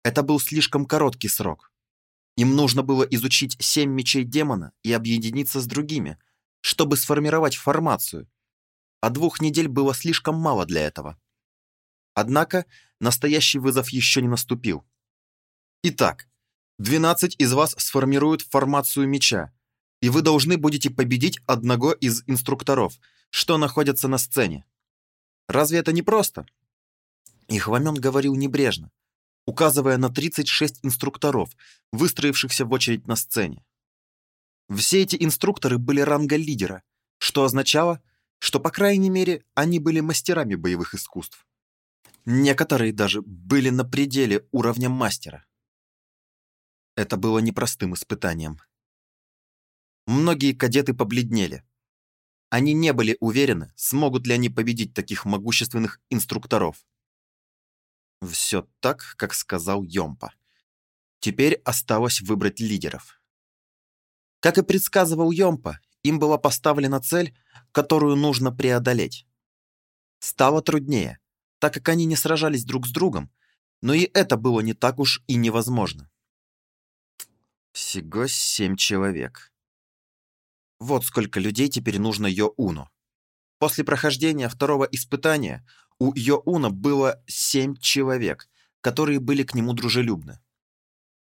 A: Это был слишком короткий срок. Им нужно было изучить семь мечей демона и объединиться с другими, чтобы сформировать формацию, а двух недель было слишком мало для этого. Однако настоящий вызов еще не наступил. Итак, 12 из вас сформируют формацию меча, и вы должны будете победить одного из инструкторов, что находятся на сцене. Разве это не просто? И Хвамен говорил небрежно, указывая на 36 инструкторов, выстроившихся в очередь на сцене. Все эти инструкторы были ранга лидера, что означало, что, по крайней мере, они были мастерами боевых искусств. Некоторые даже были на пределе уровня мастера. Это было непростым испытанием. Многие кадеты побледнели. Они не были уверены, смогут ли они победить таких могущественных инструкторов. Все так, как сказал Йомпа. Теперь осталось выбрать лидеров. Как и предсказывал Йомпа, им была поставлена цель, которую нужно преодолеть. Стало труднее, так как они не сражались друг с другом, но и это было не так уж и невозможно. Всего семь человек. Вот сколько людей теперь нужно Йоуну. После прохождения второго испытания у Йоуна было семь человек, которые были к нему дружелюбны.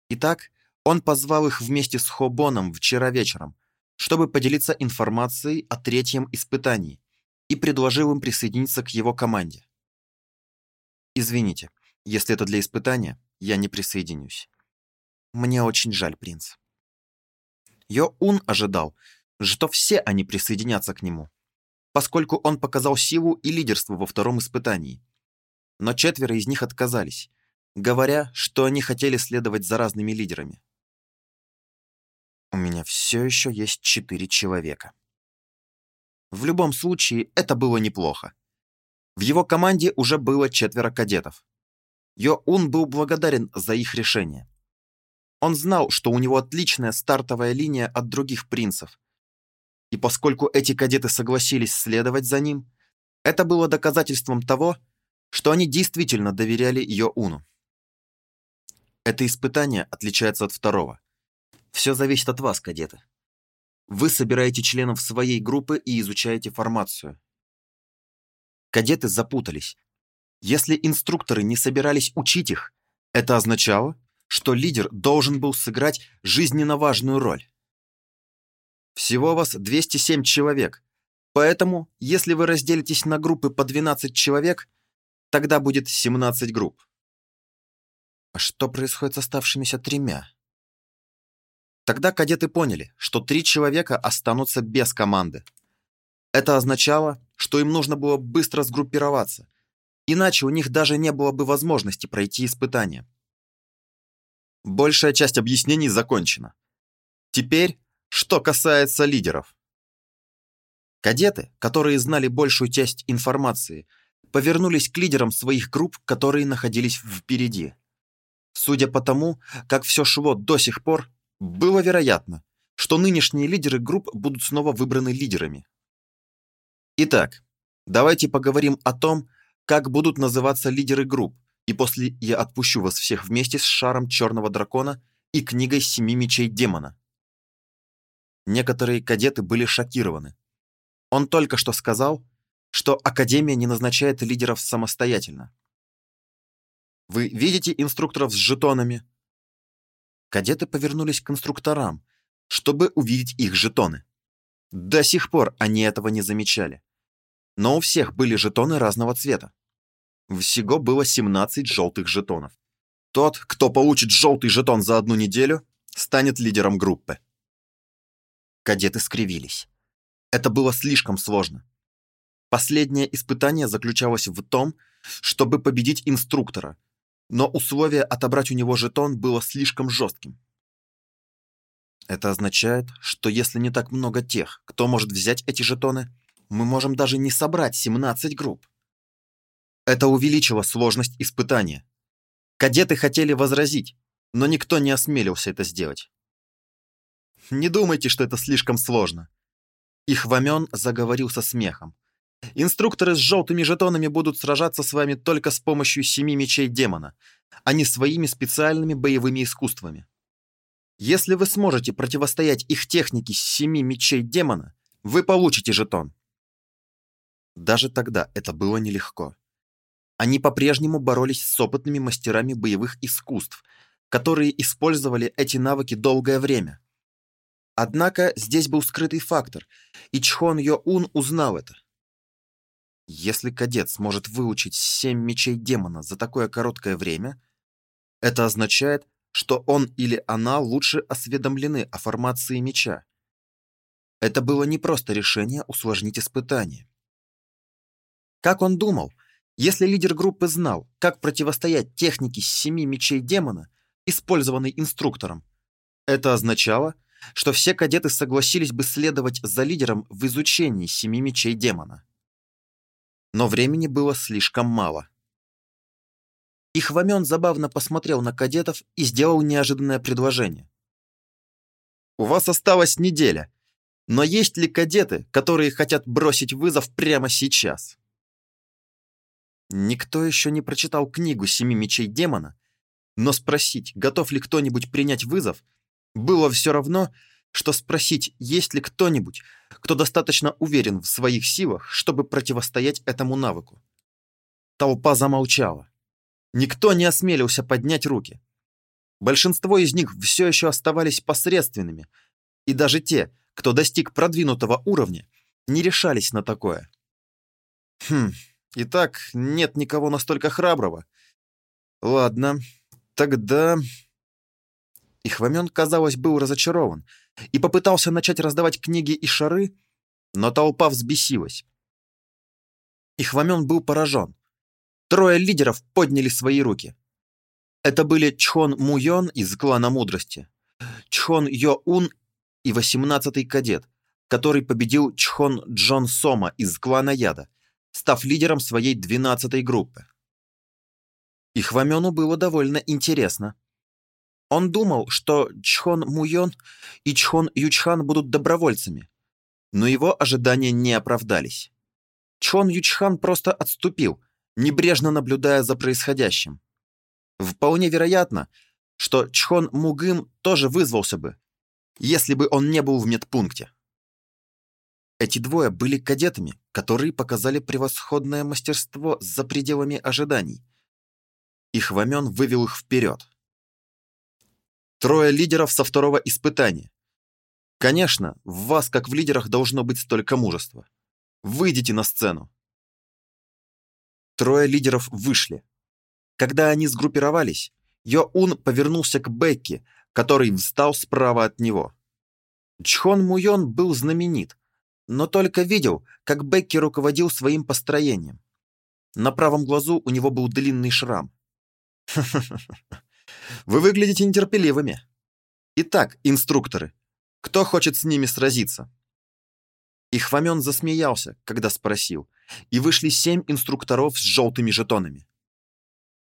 A: Итак, он позвал их вместе с Хобоном вчера вечером, чтобы поделиться информацией о третьем испытании и предложил им присоединиться к его команде. Извините, если это для испытания, я не присоединюсь. Мне очень жаль, принц. Йо-Ун ожидал, что все они присоединятся к нему поскольку он показал силу и лидерство во втором испытании. Но четверо из них отказались, говоря, что они хотели следовать за разными лидерами. У меня все еще есть четыре человека. В любом случае, это было неплохо. В его команде уже было четверо кадетов. Йо-Ун был благодарен за их решение. Он знал, что у него отличная стартовая линия от других принцев, и поскольку эти кадеты согласились следовать за ним, это было доказательством того, что они действительно доверяли Йоуну. Это испытание отличается от второго. Все зависит от вас, кадеты. Вы собираете членов своей группы и изучаете формацию. Кадеты запутались. Если инструкторы не собирались учить их, это означало, что лидер должен был сыграть жизненно важную роль. Всего вас 207 человек. Поэтому, если вы разделитесь на группы по 12 человек, тогда будет 17 групп. А что происходит с оставшимися тремя? Тогда кадеты поняли, что три человека останутся без команды. Это означало, что им нужно было быстро сгруппироваться, иначе у них даже не было бы возможности пройти испытание. Большая часть объяснений закончена. Теперь что касается лидеров. Кадеты, которые знали большую часть информации, повернулись к лидерам своих групп, которые находились впереди. Судя по тому, как все шло до сих пор, было вероятно, что нынешние лидеры групп будут снова выбраны лидерами. Итак, давайте поговорим о том, как будут называться лидеры групп, и после я отпущу вас всех вместе с шаром черного дракона и книгой семи мечей демона. Некоторые кадеты были шокированы. Он только что сказал, что Академия не назначает лидеров самостоятельно. «Вы видите инструкторов с жетонами?» Кадеты повернулись к инструкторам, чтобы увидеть их жетоны. До сих пор они этого не замечали. Но у всех были жетоны разного цвета. Всего было 17 желтых жетонов. Тот, кто получит желтый жетон за одну неделю, станет лидером группы. Кадеты скривились. Это было слишком сложно. Последнее испытание заключалось в том, чтобы победить инструктора, но условие отобрать у него жетон было слишком жестким. Это означает, что если не так много тех, кто может взять эти жетоны, мы можем даже не собрать 17 групп. Это увеличило сложность испытания. Кадеты хотели возразить, но никто не осмелился это сделать. Не думайте, что это слишком сложно. Их Вамен заговорил со смехом. Инструкторы с желтыми жетонами будут сражаться с вами только с помощью семи мечей демона, а не своими специальными боевыми искусствами. Если вы сможете противостоять их технике с семи мечей демона, вы получите жетон. Даже тогда это было нелегко. Они по-прежнему боролись с опытными мастерами боевых искусств, которые использовали эти навыки долгое время. Однако здесь был скрытый фактор, и Чхон Йо-Ун узнал это. Если кадет сможет выучить семь мечей демона за такое короткое время, это означает, что он или она лучше осведомлены о формации меча. Это было не просто решение усложнить испытание. Как он думал, если лидер группы знал, как противостоять технике семи мечей демона, использованной инструктором, это означало, что все кадеты согласились бы следовать за лидером в изучении семи мечей демона. Но времени было слишком мало. Ихвамен забавно посмотрел на кадетов и сделал неожиданное предложение. «У вас осталась неделя, но есть ли кадеты, которые хотят бросить вызов прямо сейчас?» Никто еще не прочитал книгу «Семи мечей демона», но спросить, готов ли кто-нибудь принять вызов, было все равно, что спросить, есть ли кто-нибудь, кто достаточно уверен в своих силах, чтобы противостоять этому навыку. Толпа замолчала. Никто не осмелился поднять руки. Большинство из них все еще оставались посредственными, и даже те, кто достиг продвинутого уровня, не решались на такое. Хм, итак, нет никого настолько храброго. Ладно, тогда... Ихвамен, казалось, был разочарован и попытался начать раздавать книги и шары, но толпа взбесилась. Ихвамен был поражен. Трое лидеров подняли свои руки. Это были Чхон Муйон из клана Мудрости, Чхон Йо-Ун и 18-й кадет, который победил Чхон Джон Сома из клана Яда, став лидером своей 12-й группы. Ихвамену было довольно интересно. Он думал, что Чхон Муйон и Чхон Ючхан будут добровольцами, но его ожидания не оправдались. Чхон Ючхан просто отступил, небрежно наблюдая за происходящим. Вполне вероятно, что Чхон Мугым тоже вызвался бы, если бы он не был в медпункте. Эти двое были кадетами, которые показали превосходное мастерство за пределами ожиданий. Их Вамен вывел их вперед. Трое лидеров со второго испытания. Конечно, в вас, как в лидерах, должно быть столько мужества. Выйдите на сцену. Трое лидеров вышли. Когда они сгруппировались, Йо-Ун повернулся к Бекки, который встал справа от него. Чхон Муйон был знаменит, но только видел, как Бекки руководил своим построением. На правом глазу у него был длинный шрам. Вы выглядите нетерпеливыми. Итак, инструкторы, кто хочет с ними сразиться? Ихвамен засмеялся, когда спросил, и вышли семь инструкторов с желтыми жетонами.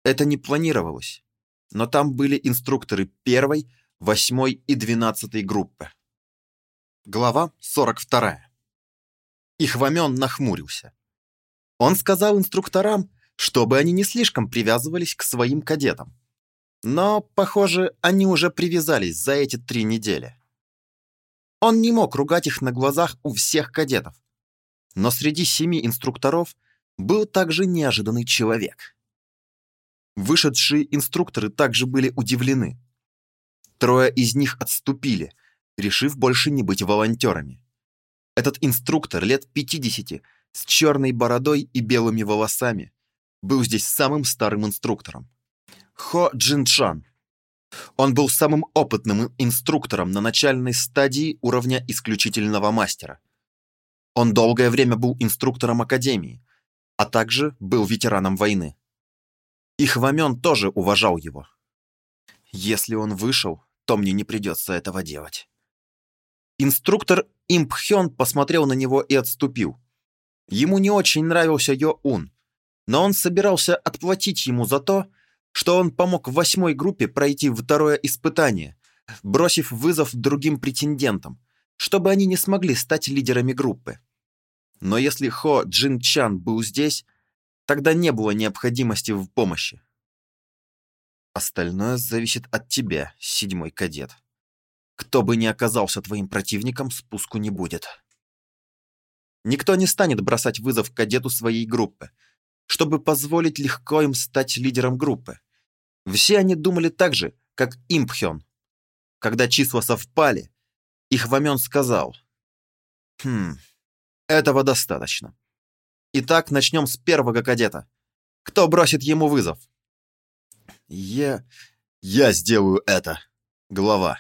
A: Это не планировалось, но там были инструкторы первой, восьмой и двенадцатой группы. Глава 42. Ихвамен нахмурился. Он сказал инструкторам, чтобы они не слишком привязывались к своим кадетам. Но, похоже, они уже привязались за эти три недели. Он не мог ругать их на глазах у всех кадетов. Но среди семи инструкторов был также неожиданный человек. Вышедшие инструкторы также были удивлены. Трое из них отступили, решив больше не быть волонтерами. Этот инструктор лет 50 с черной бородой и белыми волосами был здесь самым старым инструктором. Хо Джинчан. Он был самым опытным инструктором на начальной стадии уровня исключительного мастера. Он долгое время был инструктором Академии, а также был ветераном войны. И Хвамен тоже уважал его. Если он вышел, то мне не придется этого делать. Инструктор Импхён посмотрел на него и отступил. Ему не очень нравился Йо-Ун, но он собирался отплатить ему за то, что он помог восьмой группе пройти второе испытание, бросив вызов другим претендентам, чтобы они не смогли стать лидерами группы. Но если Хо Джин Чан был здесь, тогда не было необходимости в помощи. Остальное зависит от тебя, седьмой кадет. Кто бы ни оказался твоим противником, спуску не будет. Никто не станет бросать вызов кадету своей группы, чтобы позволить легко им стать лидером группы. Все они думали так же, как Импхён. Когда числа совпали, их Вамен сказал, «Хм, этого достаточно. Итак, начнем с первого кадета. Кто бросит ему вызов?» «Я... я сделаю это, глава».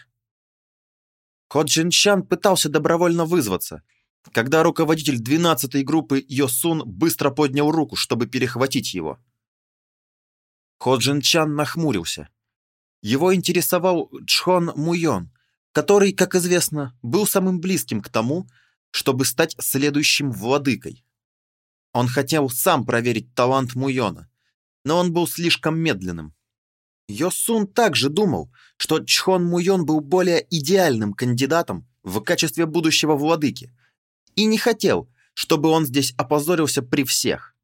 A: Ходжинчан пытался добровольно вызваться, когда руководитель 12-й группы Йосун быстро поднял руку, чтобы перехватить его. Ходжин Чан нахмурился. Его интересовал Чхон Муйон, который, как известно, был самым близким к тому, чтобы стать следующим владыкой. Он хотел сам проверить талант Муйона, но он был слишком медленным. Йосун также думал, что Чхон Муйон был более идеальным кандидатом в качестве будущего владыки, и не хотел, чтобы он здесь опозорился при всех.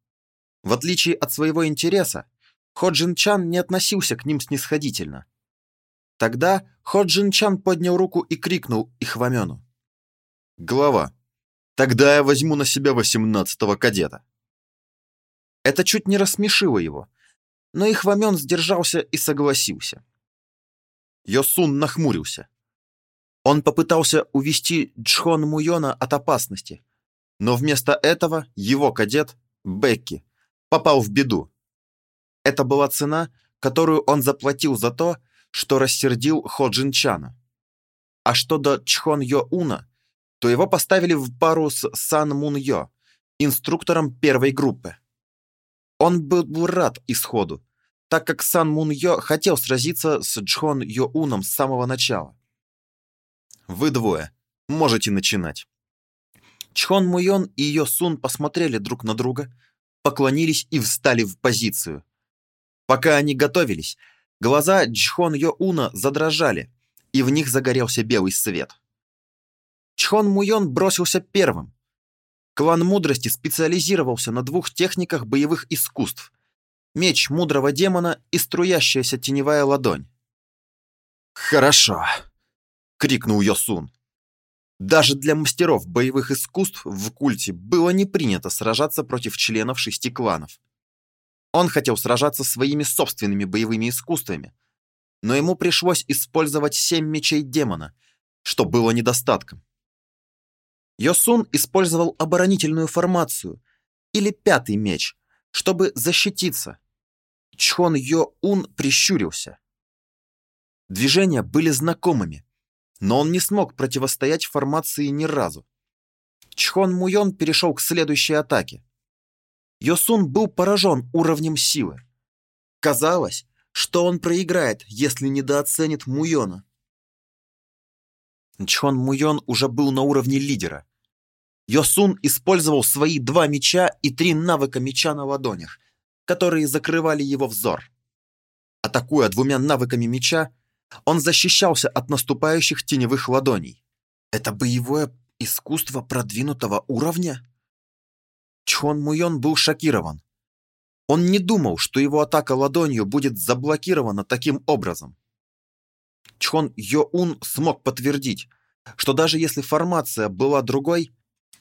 A: В отличие от своего интереса, Ходжин Чан не относился к ним снисходительно. Тогда Ходжин Чан поднял руку и крикнул Ихвамену. «Глава, тогда я возьму на себя восемнадцатого кадета». Это чуть не рассмешило его, но Ихвамен сдержался и согласился. Йосун нахмурился. Он попытался увести Джхон Муйона от опасности, но вместо этого его кадет, Бекки, попал в беду. Это была цена, которую он заплатил за то, что рассердил Хо Джинчана. А что до Чхон Йо Уна, то его поставили в пару с Сан Мун Йо, инструктором первой группы. Он был рад исходу, так как Сан Мун Йо хотел сразиться с Чхон Йо Уном с самого начала. Вы двое, можете начинать. Чхон Муйон и Йо Сун посмотрели друг на друга, поклонились и встали в позицию. Пока они готовились, глаза Чхон Йо-Уна задрожали, и в них загорелся белый свет. Чхон Муйон бросился первым. Клан Мудрости специализировался на двух техниках боевых искусств – меч мудрого демона и струящаяся теневая ладонь. «Хорошо!» — крикнул Йосун. Даже для мастеров боевых искусств в культе было не принято сражаться против членов шести кланов. Он хотел сражаться своими собственными боевыми искусствами, но ему пришлось использовать семь мечей демона, что было недостатком. Йосун использовал оборонительную формацию, или пятый меч, чтобы защититься. Чхон Йо-Ун прищурился. Движения были знакомыми, но он не смог противостоять формации ни разу. Чхон Муйон перешел к следующей атаке. Йосун был поражен уровнем силы. Казалось, что он проиграет, если недооценит Муйона. Чхон Муйон уже был на уровне лидера. Йосун использовал свои два меча и три навыка меча на ладонях, которые закрывали его взор. Атакуя двумя навыками меча, он защищался от наступающих теневых ладоней. Это боевое искусство продвинутого уровня? Чхон Муйон был шокирован. Он не думал, что его атака ладонью будет заблокирована таким образом. Чхон Йоун смог подтвердить, что даже если формация была другой,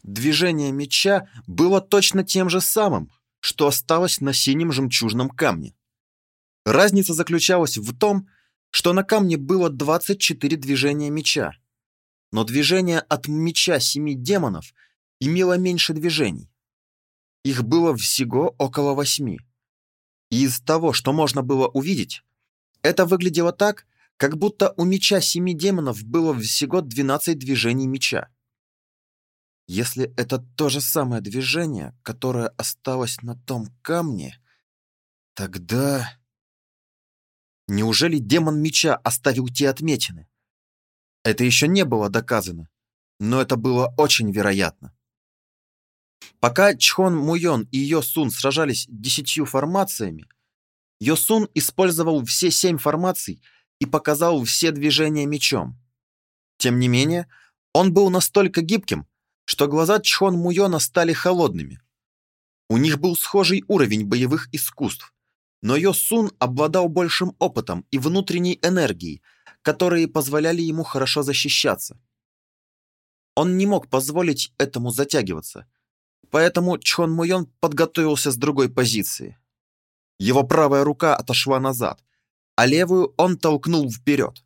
A: движение меча было точно тем же самым, что осталось на синем жемчужном камне. Разница заключалась в том, что на камне было 24 движения меча, но движение от меча семи демонов имело меньше движений. Их было всего около восьми. И из того, что можно было увидеть, это выглядело так, как будто у меча семи демонов было всего 12 движений меча. Если это то же самое движение, которое осталось на том камне, тогда... Неужели демон меча оставил те отметины? Это еще не было доказано, но это было очень вероятно. Пока Чхон Муйон и Йо Сун сражались десятью формациями, Йо Сун использовал все семь формаций и показал все движения мечом. Тем не менее, он был настолько гибким, что глаза Чхон Муйона стали холодными. У них был схожий уровень боевых искусств, но Йо Сун обладал большим опытом и внутренней энергией, которые позволяли ему хорошо защищаться. Он не мог позволить этому затягиваться, поэтому Чхон Муйон подготовился с другой позиции. Его правая рука отошла назад, а левую он толкнул вперед.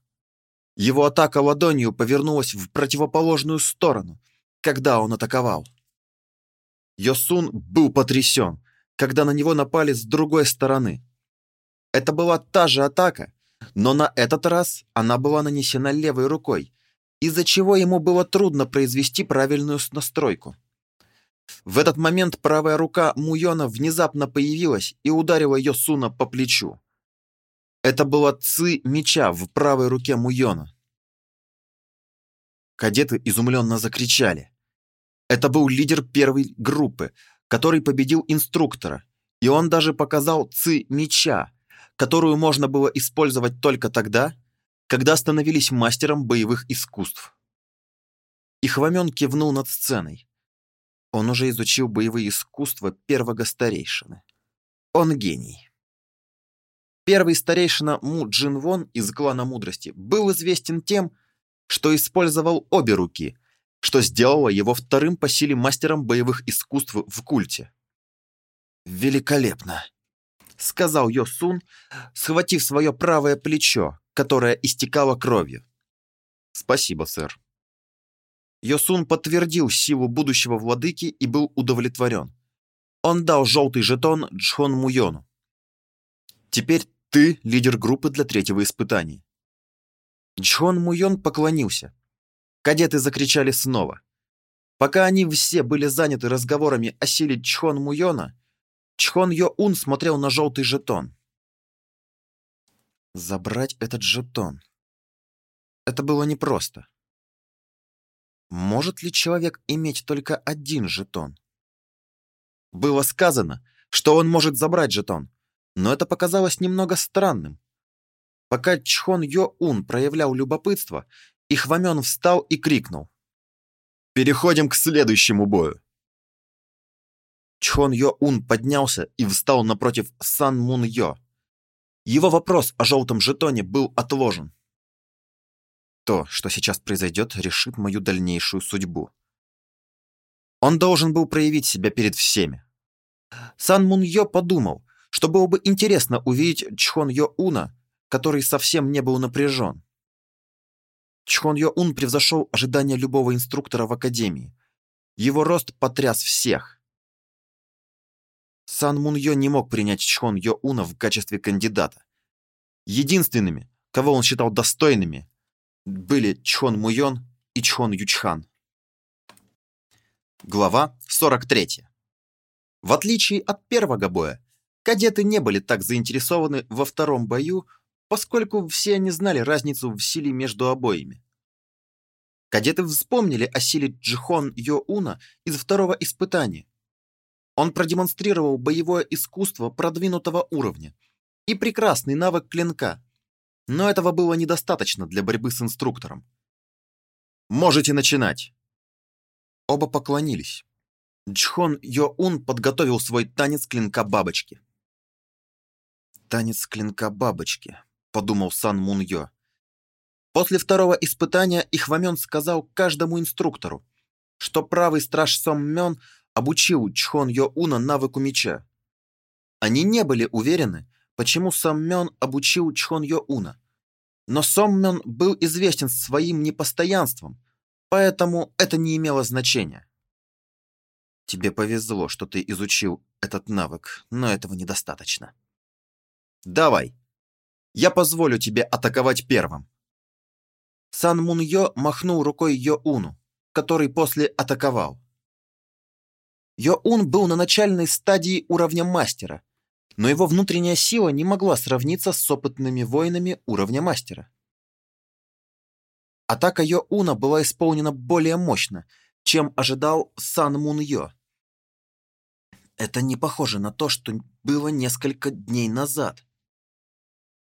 A: Его атака ладонью повернулась в противоположную сторону, когда он атаковал. Йосун был потрясен, когда на него напали с другой стороны. Это была та же атака, но на этот раз она была нанесена левой рукой, из-за чего ему было трудно произвести правильную настройку. В этот момент правая рука Муйона внезапно появилась и ударила Йосуна по плечу. Это была ци меча в правой руке Муйона. Кадеты изумленно закричали. Это был лидер первой группы, который победил инструктора, и он даже показал ци меча, которую можно было использовать только тогда, когда становились мастером боевых искусств. И Хвамен кивнул над сценой. Он уже изучил боевые искусства первого старейшины. Он гений. Первый старейшина Му Джин Вон из клана Мудрости был известен тем, что использовал обе руки, что сделало его вторым по силе мастером боевых искусств в культе. «Великолепно!» — сказал Йо Сун, схватив свое правое плечо, которое истекало кровью. «Спасибо, сэр». Йосун подтвердил силу будущего владыки и был удовлетворен. Он дал желтый жетон Джхон Муйону. «Теперь ты лидер группы для третьего испытания». Джхон Муйон поклонился. Кадеты закричали снова. Пока они все были заняты разговорами о силе Чхон Муйона, Чхон Йо-Ун смотрел на желтый жетон. Забрать этот жетон. Это было непросто. Может ли человек иметь только один жетон? Было сказано, что он может забрать жетон, но это показалось немного странным. Пока Чхон Йо-Ун проявлял любопытство, Ихвамен встал и крикнул. «Переходим к следующему бою!» Чхон Йо-Ун поднялся и встал напротив Сан Мун Йо. Его вопрос о желтом жетоне был отложен. То, что сейчас произойдет, решит мою дальнейшую судьбу. Он должен был проявить себя перед всеми. Сан Мун Йо подумал, что было бы интересно увидеть Чхон Йо Уна, который совсем не был напряжен. Чхон Йо превзошел ожидания любого инструктора в академии. Его рост потряс всех. Сан Мун Йо не мог принять Чхон Йо в качестве кандидата. Единственными, кого он считал достойными, были Чхон Муйон и Чхон Ючхан. Глава 43. В отличие от первого боя, кадеты не были так заинтересованы во втором бою, поскольку все они знали разницу в силе между обоими. Кадеты вспомнили о силе Джихон Йо-Уна из второго испытания. Он продемонстрировал боевое искусство продвинутого уровня и прекрасный навык клинка, но этого было недостаточно для борьбы с инструктором. «Можете начинать!» Оба поклонились. Джхон Йо-Ун подготовил свой танец клинка бабочки. «Танец клинка бабочки», — подумал Сан Мун Йо. После второго испытания Ихвамен сказал каждому инструктору, что правый страж Сом Мён обучил Чхон Йо-Уна навыку меча. Они не были уверены, почему Сом Мён обучил Чхон Йо-Уна, но Соммен был известен своим непостоянством, поэтому это не имело значения. Тебе повезло, что ты изучил этот навык, но этого недостаточно. Давай. Я позволю тебе атаковать первым. Сан Мун Йо махнул рукой Йо Уну, который после атаковал. Йо Ун был на начальной стадии уровня мастера, но его внутренняя сила не могла сравниться с опытными воинами уровня мастера. Атака Йо Уна была исполнена более мощно, чем ожидал Сан Мун Йо. Это не похоже на то, что было несколько дней назад.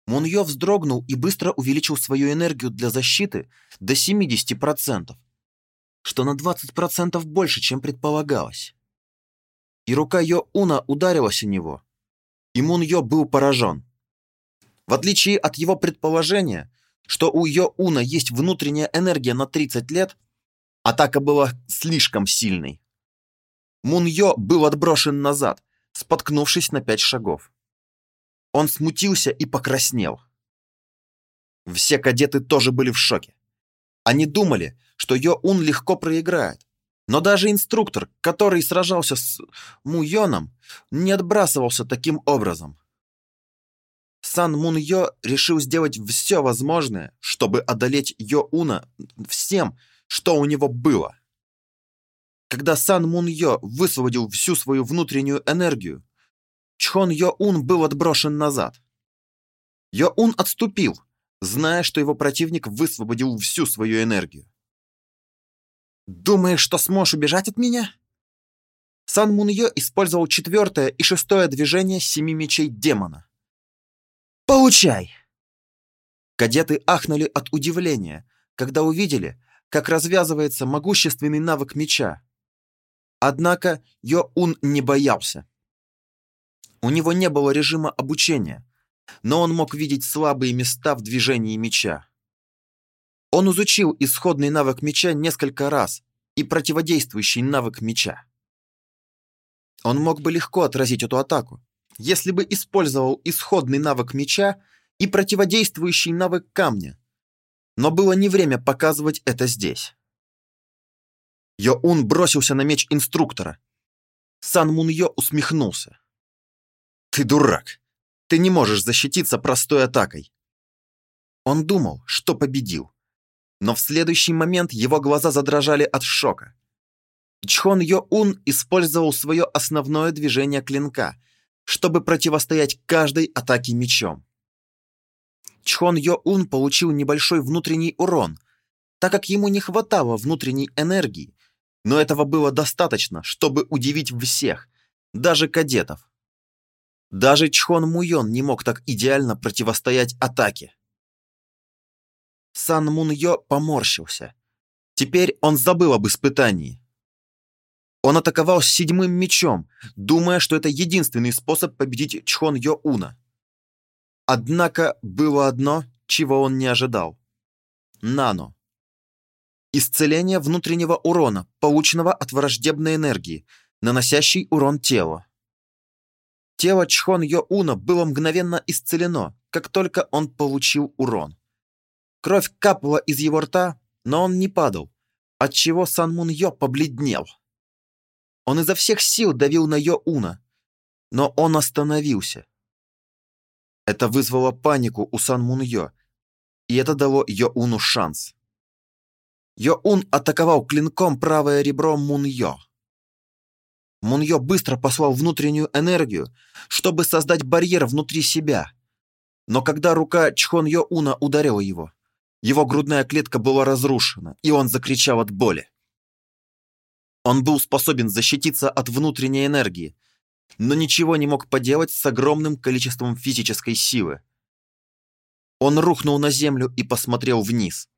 A: Мун Йо вздрогнул и быстро увеличил свою энергию для защиты до 70%, что на 20% больше, чем предполагалось. И рука Йо Уна ударилась о него, и Мун Йо был поражен. В отличие от его предположения, что у Йо Уна есть внутренняя энергия на 30 лет, атака была слишком сильной. Мун Йо был отброшен назад, споткнувшись на пять шагов. Он смутился и покраснел. Все кадеты тоже были в шоке. Они думали, что Йо Ун легко проиграет. Но даже инструктор, который сражался с Му Йоном, не отбрасывался таким образом. Сан Мун Йо решил сделать все возможное, чтобы одолеть Йо Уна всем, что у него было. Когда Сан Мун Йо высвободил всю свою внутреннюю энергию, Чхон Йо Ун был отброшен назад. Йо Ун отступил, зная, что его противник высвободил всю свою энергию. «Думаешь, что сможешь убежать от меня?» Сан Мун Йо использовал четвертое и шестое движение семи мечей демона. «Получай!» Кадеты ахнули от удивления, когда увидели, как развязывается могущественный навык меча. Однако Йо-Ун не боялся. У него не было режима обучения, но он мог видеть слабые места в движении меча. Он изучил исходный навык меча несколько раз и противодействующий навык меча. Он мог бы легко отразить эту атаку, если бы использовал исходный навык меча и противодействующий навык камня, но было не время показывать это здесь. Йо-Ун бросился на меч инструктора. Сан Мун Йо усмехнулся. «Ты дурак! Ты не можешь защититься простой атакой!» Он думал, что победил. Но в следующий момент его глаза задрожали от шока. Чхон Йо-Ун использовал свое основное движение клинка, чтобы противостоять каждой атаке мечом. Чхон Йо-Ун получил небольшой внутренний урон, так как ему не хватало внутренней энергии, но этого было достаточно, чтобы удивить всех, даже кадетов. Даже Чхон Муйон не мог так идеально противостоять атаке. Сан Мун Йо поморщился. Теперь он забыл об испытании. Он атаковал с седьмым мечом, думая, что это единственный способ победить Чхон Йо Уна. Однако было одно, чего он не ожидал. Нано. Исцеление внутреннего урона, полученного от враждебной энергии, наносящей урон телу. Тело Чхон Йо Уна было мгновенно исцелено, как только он получил урон. Кровь капала из его рта, но он не падал, отчего Сан Мун Йо побледнел. Он изо всех сил давил на Йо Уна, но он остановился. Это вызвало панику у Сан Мун Йо, и это дало Йо Уну шанс. Йо-Ун атаковал клинком правое ребро Мун-Йо. Мун-Йо быстро послал внутреннюю энергию, чтобы создать барьер внутри себя. Но когда рука Чхон Йо-Уна ударила его, его грудная клетка была разрушена, и он закричал от боли. Он был способен защититься от внутренней энергии, но ничего не мог поделать с огромным количеством физической силы. Он рухнул на землю и посмотрел вниз.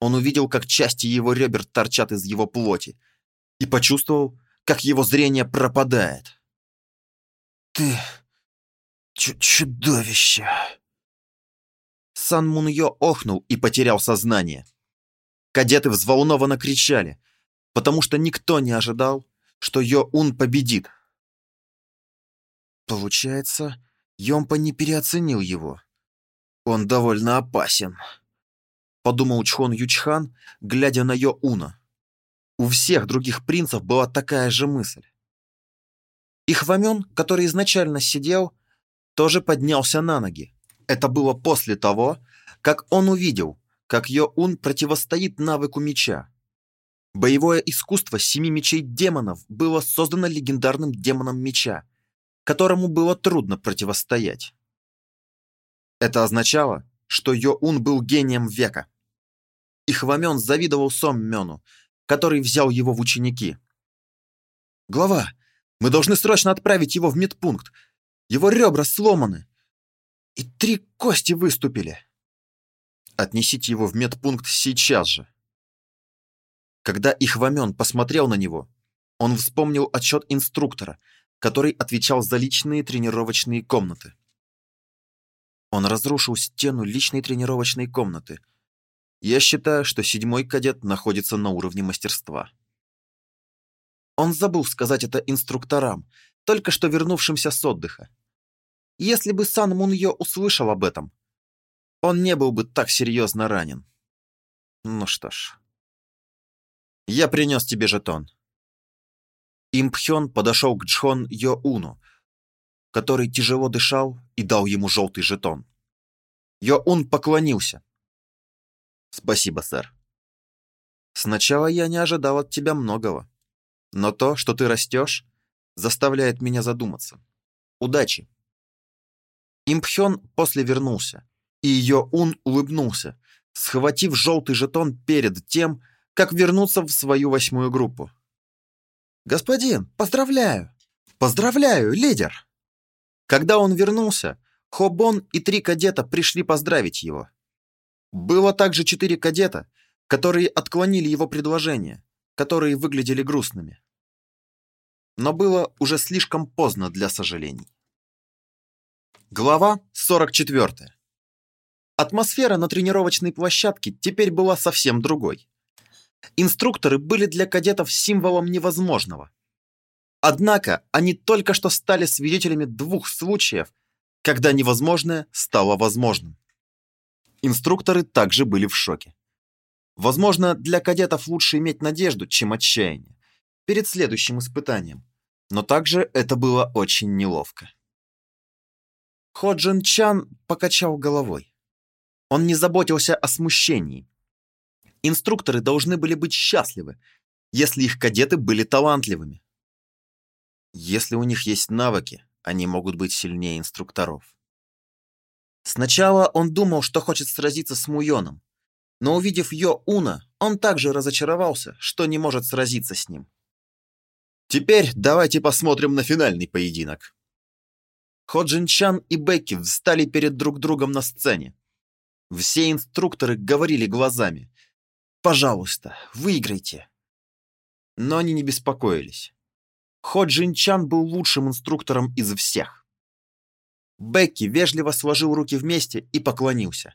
A: Он увидел, как части его ребер торчат из его плоти, и почувствовал, как его зрение пропадает. «Ты чудовище!» Сан Мун Йо охнул и потерял сознание. Кадеты взволнованно кричали, потому что никто не ожидал, что Йо Ун победит. Получается, Йомпа не переоценил его. Он довольно опасен подумал Чхон Ючхан, глядя на Йо Уна. У всех других принцев была такая же мысль. И Хвамен, который изначально сидел, тоже поднялся на ноги. Это было после того, как он увидел, как Йо-Ун противостоит навыку меча. Боевое искусство семи мечей демонов было создано легендарным демоном меча, которому было трудно противостоять. Это означало, что Йо-Ун был гением века. И Хвамен завидовал Сом Мёну, который взял его в ученики. «Глава, мы должны срочно отправить его в медпункт. Его ребра сломаны. И три кости выступили. Отнесите его в медпункт сейчас же». Когда Ихвамен посмотрел на него, он вспомнил отчет инструктора, который отвечал за личные тренировочные комнаты. Он разрушил стену личной тренировочной комнаты. Я считаю, что седьмой кадет находится на уровне мастерства. Он забыл сказать это инструкторам, только что вернувшимся с отдыха. Если бы Сан Муньо услышал об этом, он не был бы так серьезно ранен. Ну что ж. Я принес тебе жетон. Импхён подошел к Джхон Йо Уну, который тяжело дышал и дал ему желтый жетон. Йоун поклонился. «Спасибо, сэр. Сначала я не ожидал от тебя многого, но то, что ты растешь, заставляет меня задуматься. Удачи!» Импхён после вернулся, и Йоун улыбнулся, схватив желтый жетон перед тем, как вернуться в свою восьмую группу. «Господин, поздравляю! Поздравляю, лидер!» Когда он вернулся, Хобон и три кадета пришли поздравить его. Было также четыре кадета, которые отклонили его предложение, которые выглядели грустными. Но было уже слишком поздно для сожалений. Глава 44. Атмосфера на тренировочной площадке теперь была совсем другой. Инструкторы были для кадетов символом невозможного. Однако они только что стали свидетелями двух случаев, когда невозможное стало возможным. Инструкторы также были в шоке. Возможно, для кадетов лучше иметь надежду, чем отчаяние, перед следующим испытанием. Но также это было очень неловко. Ходжин Чан покачал головой. Он не заботился о смущении. Инструкторы должны были быть счастливы, если их кадеты были талантливыми. Если у них есть навыки, они могут быть сильнее инструкторов. Сначала он думал, что хочет сразиться с Муйоном, но увидев Йо Уна, он также разочаровался, что не может сразиться с ним. Теперь давайте посмотрим на финальный поединок. Ходжин Чан и Бекки встали перед друг другом на сцене. Все инструкторы говорили глазами. «Пожалуйста, выиграйте». Но они не беспокоились. Хо Джинчан был лучшим инструктором из всех. Бекки вежливо сложил руки вместе и поклонился.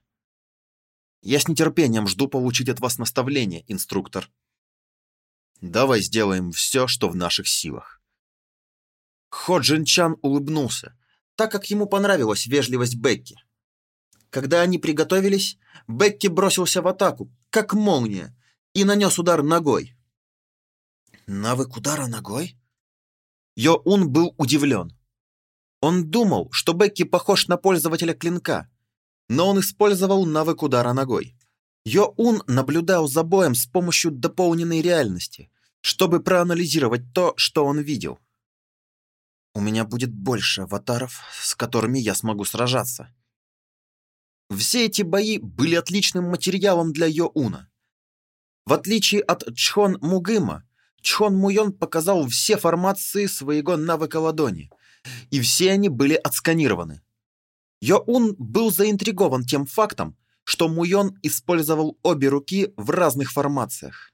A: «Я с нетерпением жду получить от вас наставление, инструктор. Давай сделаем все, что в наших силах». Хо Джинчан улыбнулся, так как ему понравилась вежливость Бекки. Когда они приготовились, Бекки бросился в атаку, как молния, и нанес удар ногой. «Навык удара ногой?» Йоун был удивлен. Он думал, что Бекки похож на пользователя клинка, но он использовал навык удара ногой. Йоун наблюдал за боем с помощью дополненной реальности, чтобы проанализировать то, что он видел. У меня будет больше аватаров, с которыми я смогу сражаться. Все эти бои были отличным материалом для Йоуна. В отличие от Чхон Мугыма, Чхон Муйон показал все формации своего навыка ладони, и все они были отсканированы. Йоун был заинтригован тем фактом, что Муйон использовал обе руки в разных формациях.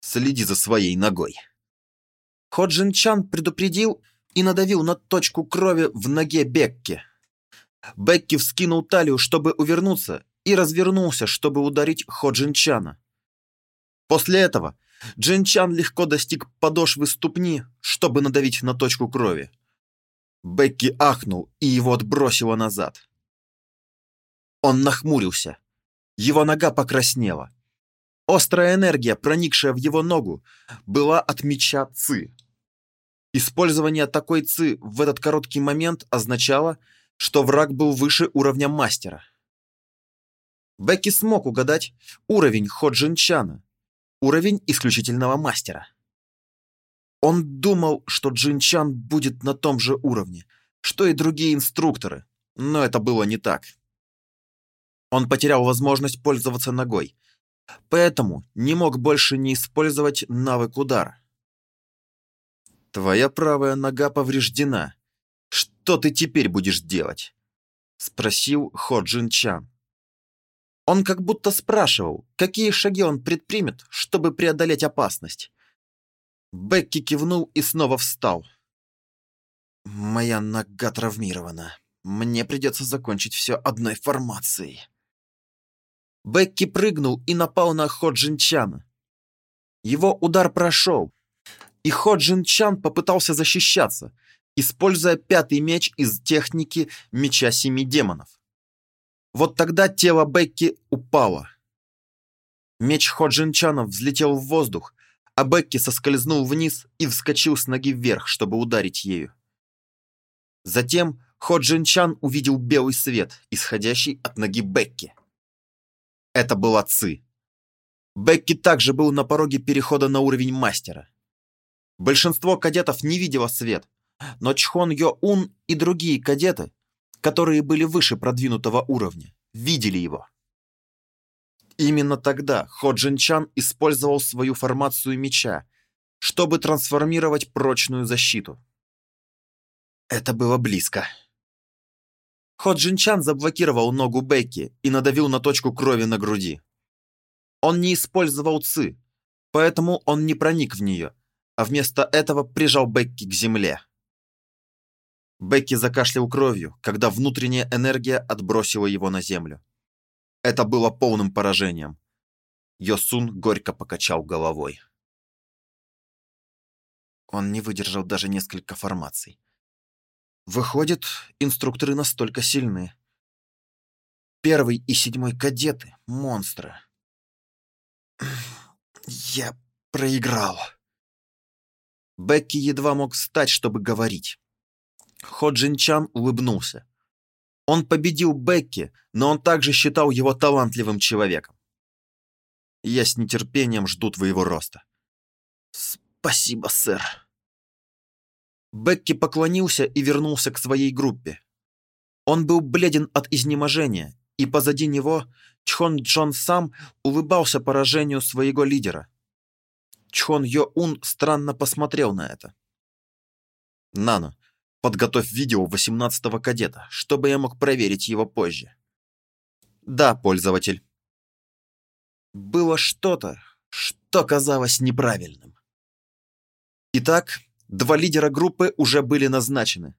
A: «Следи за своей ногой». Ходжин Чан предупредил и надавил на точку крови в ноге Бекки. Бекки вскинул талию, чтобы увернуться, и развернулся, чтобы ударить Ходжин Чана. После этого Джинчан легко достиг подошвы ступни, чтобы надавить на точку крови. Бекки ахнул, и его отбросило назад. Он нахмурился. Его нога покраснела. Острая энергия, проникшая в его ногу, была от меча Ци. Использование такой Ци в этот короткий момент означало, что враг был выше уровня мастера. Бекки смог угадать уровень Ходжинчана, уровень исключительного мастера. Он думал, что Джинчан будет на том же уровне, что и другие инструкторы, но это было не так. Он потерял возможность пользоваться ногой, поэтому не мог больше не использовать навык удара. «Твоя правая нога повреждена. Что ты теперь будешь делать?» — спросил Хо Чан. Он как будто спрашивал, какие шаги он предпримет, чтобы преодолеть опасность. Бекки кивнул и снова встал. «Моя нога травмирована. Мне придется закончить все одной формацией». Бекки прыгнул и напал на Хо Джинчана. Его удар прошел, и Хо Джинчан попытался защищаться, используя пятый меч из техники Меча Семи Демонов. Вот тогда тело Бекки упало. Меч Хо Джинчана взлетел в воздух, а Бекки соскользнул вниз и вскочил с ноги вверх, чтобы ударить ею. Затем Хо Джинчан увидел белый свет, исходящий от ноги Бекки. Это был Ци. Бекки также был на пороге перехода на уровень мастера. Большинство кадетов не видело свет, но Чхон Йо-Ун и другие кадеты, которые были выше продвинутого уровня, видели его. Именно тогда Хо Джин Чан использовал свою формацию меча, чтобы трансформировать прочную защиту. Это было близко. Хо Джин Чан заблокировал ногу Бекки и надавил на точку крови на груди. Он не использовал ци, поэтому он не проник в нее, а вместо этого прижал Бекки к земле. Бекки закашлял кровью, когда внутренняя энергия отбросила его на землю. Это было полным поражением. Йосун горько покачал головой. Он не выдержал даже несколько формаций. Выходит, инструкторы настолько сильны. Первый и седьмой кадеты — монстры. Я проиграл. Бекки едва мог встать, чтобы говорить. Хо Джинчан улыбнулся. Он победил Бекки, но он также считал его талантливым человеком. Я с нетерпением жду твоего роста. Спасибо, сэр. Бекки поклонился и вернулся к своей группе. Он был бледен от изнеможения, и позади него Чхон Джон сам улыбался поражению своего лидера. Чхон Йо Ун странно посмотрел на это. «Нано, подготовь видео 18-го кадета, чтобы я мог проверить его позже». «Да, пользователь». Было что-то, что казалось неправильным. Итак, Два лидера группы уже были назначены.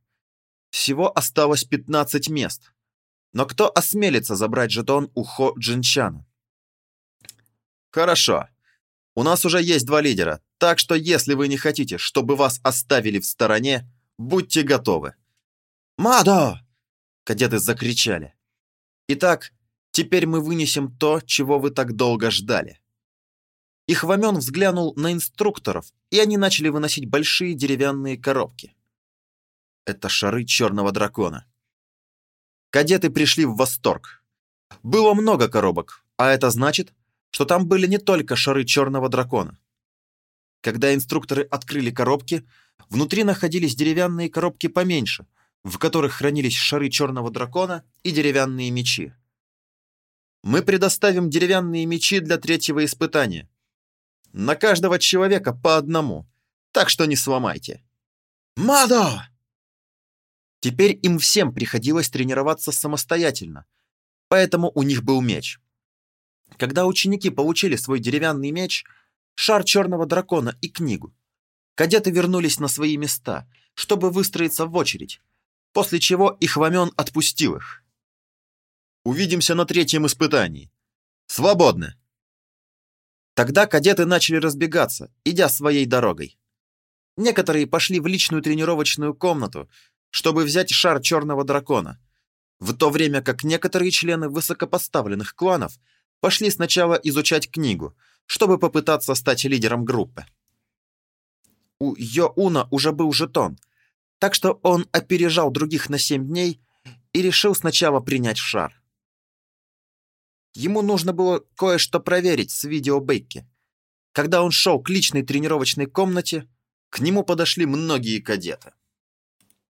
A: Всего осталось 15 мест. Но кто осмелится забрать жетон у Хо Джинчана? Хорошо. У нас уже есть два лидера, так что если вы не хотите, чтобы вас оставили в стороне, будьте готовы. «Мадо!» — кадеты закричали. Итак, теперь мы вынесем то, чего вы так долго ждали. Вамен взглянул на инструкторов, и они начали выносить большие деревянные коробки. Это шары черного дракона. Кадеты пришли в восторг. Было много коробок, а это значит, что там были не только шары черного дракона. Когда инструкторы открыли коробки, внутри находились деревянные коробки поменьше, в которых хранились шары черного дракона и деревянные мечи. Мы предоставим деревянные мечи для третьего испытания. На каждого человека по одному, так что не сломайте. Мадо! Теперь им всем приходилось тренироваться самостоятельно, поэтому у них был меч. Когда ученики получили свой деревянный меч, шар черного дракона и книгу, кадеты вернулись на свои места, чтобы выстроиться в очередь, после чего их Вамен отпустил их. «Увидимся на третьем испытании. Свободны!» Тогда кадеты начали разбегаться, идя своей дорогой. Некоторые пошли в личную тренировочную комнату, чтобы взять шар черного дракона, в то время как некоторые члены высокопоставленных кланов пошли сначала изучать книгу, чтобы попытаться стать лидером группы. У Йоуна уже был жетон, так что он опережал других на 7 дней и решил сначала принять шар. Ему нужно было кое-что проверить с видео Бейки. Когда он шел к личной тренировочной комнате, к нему подошли многие кадеты.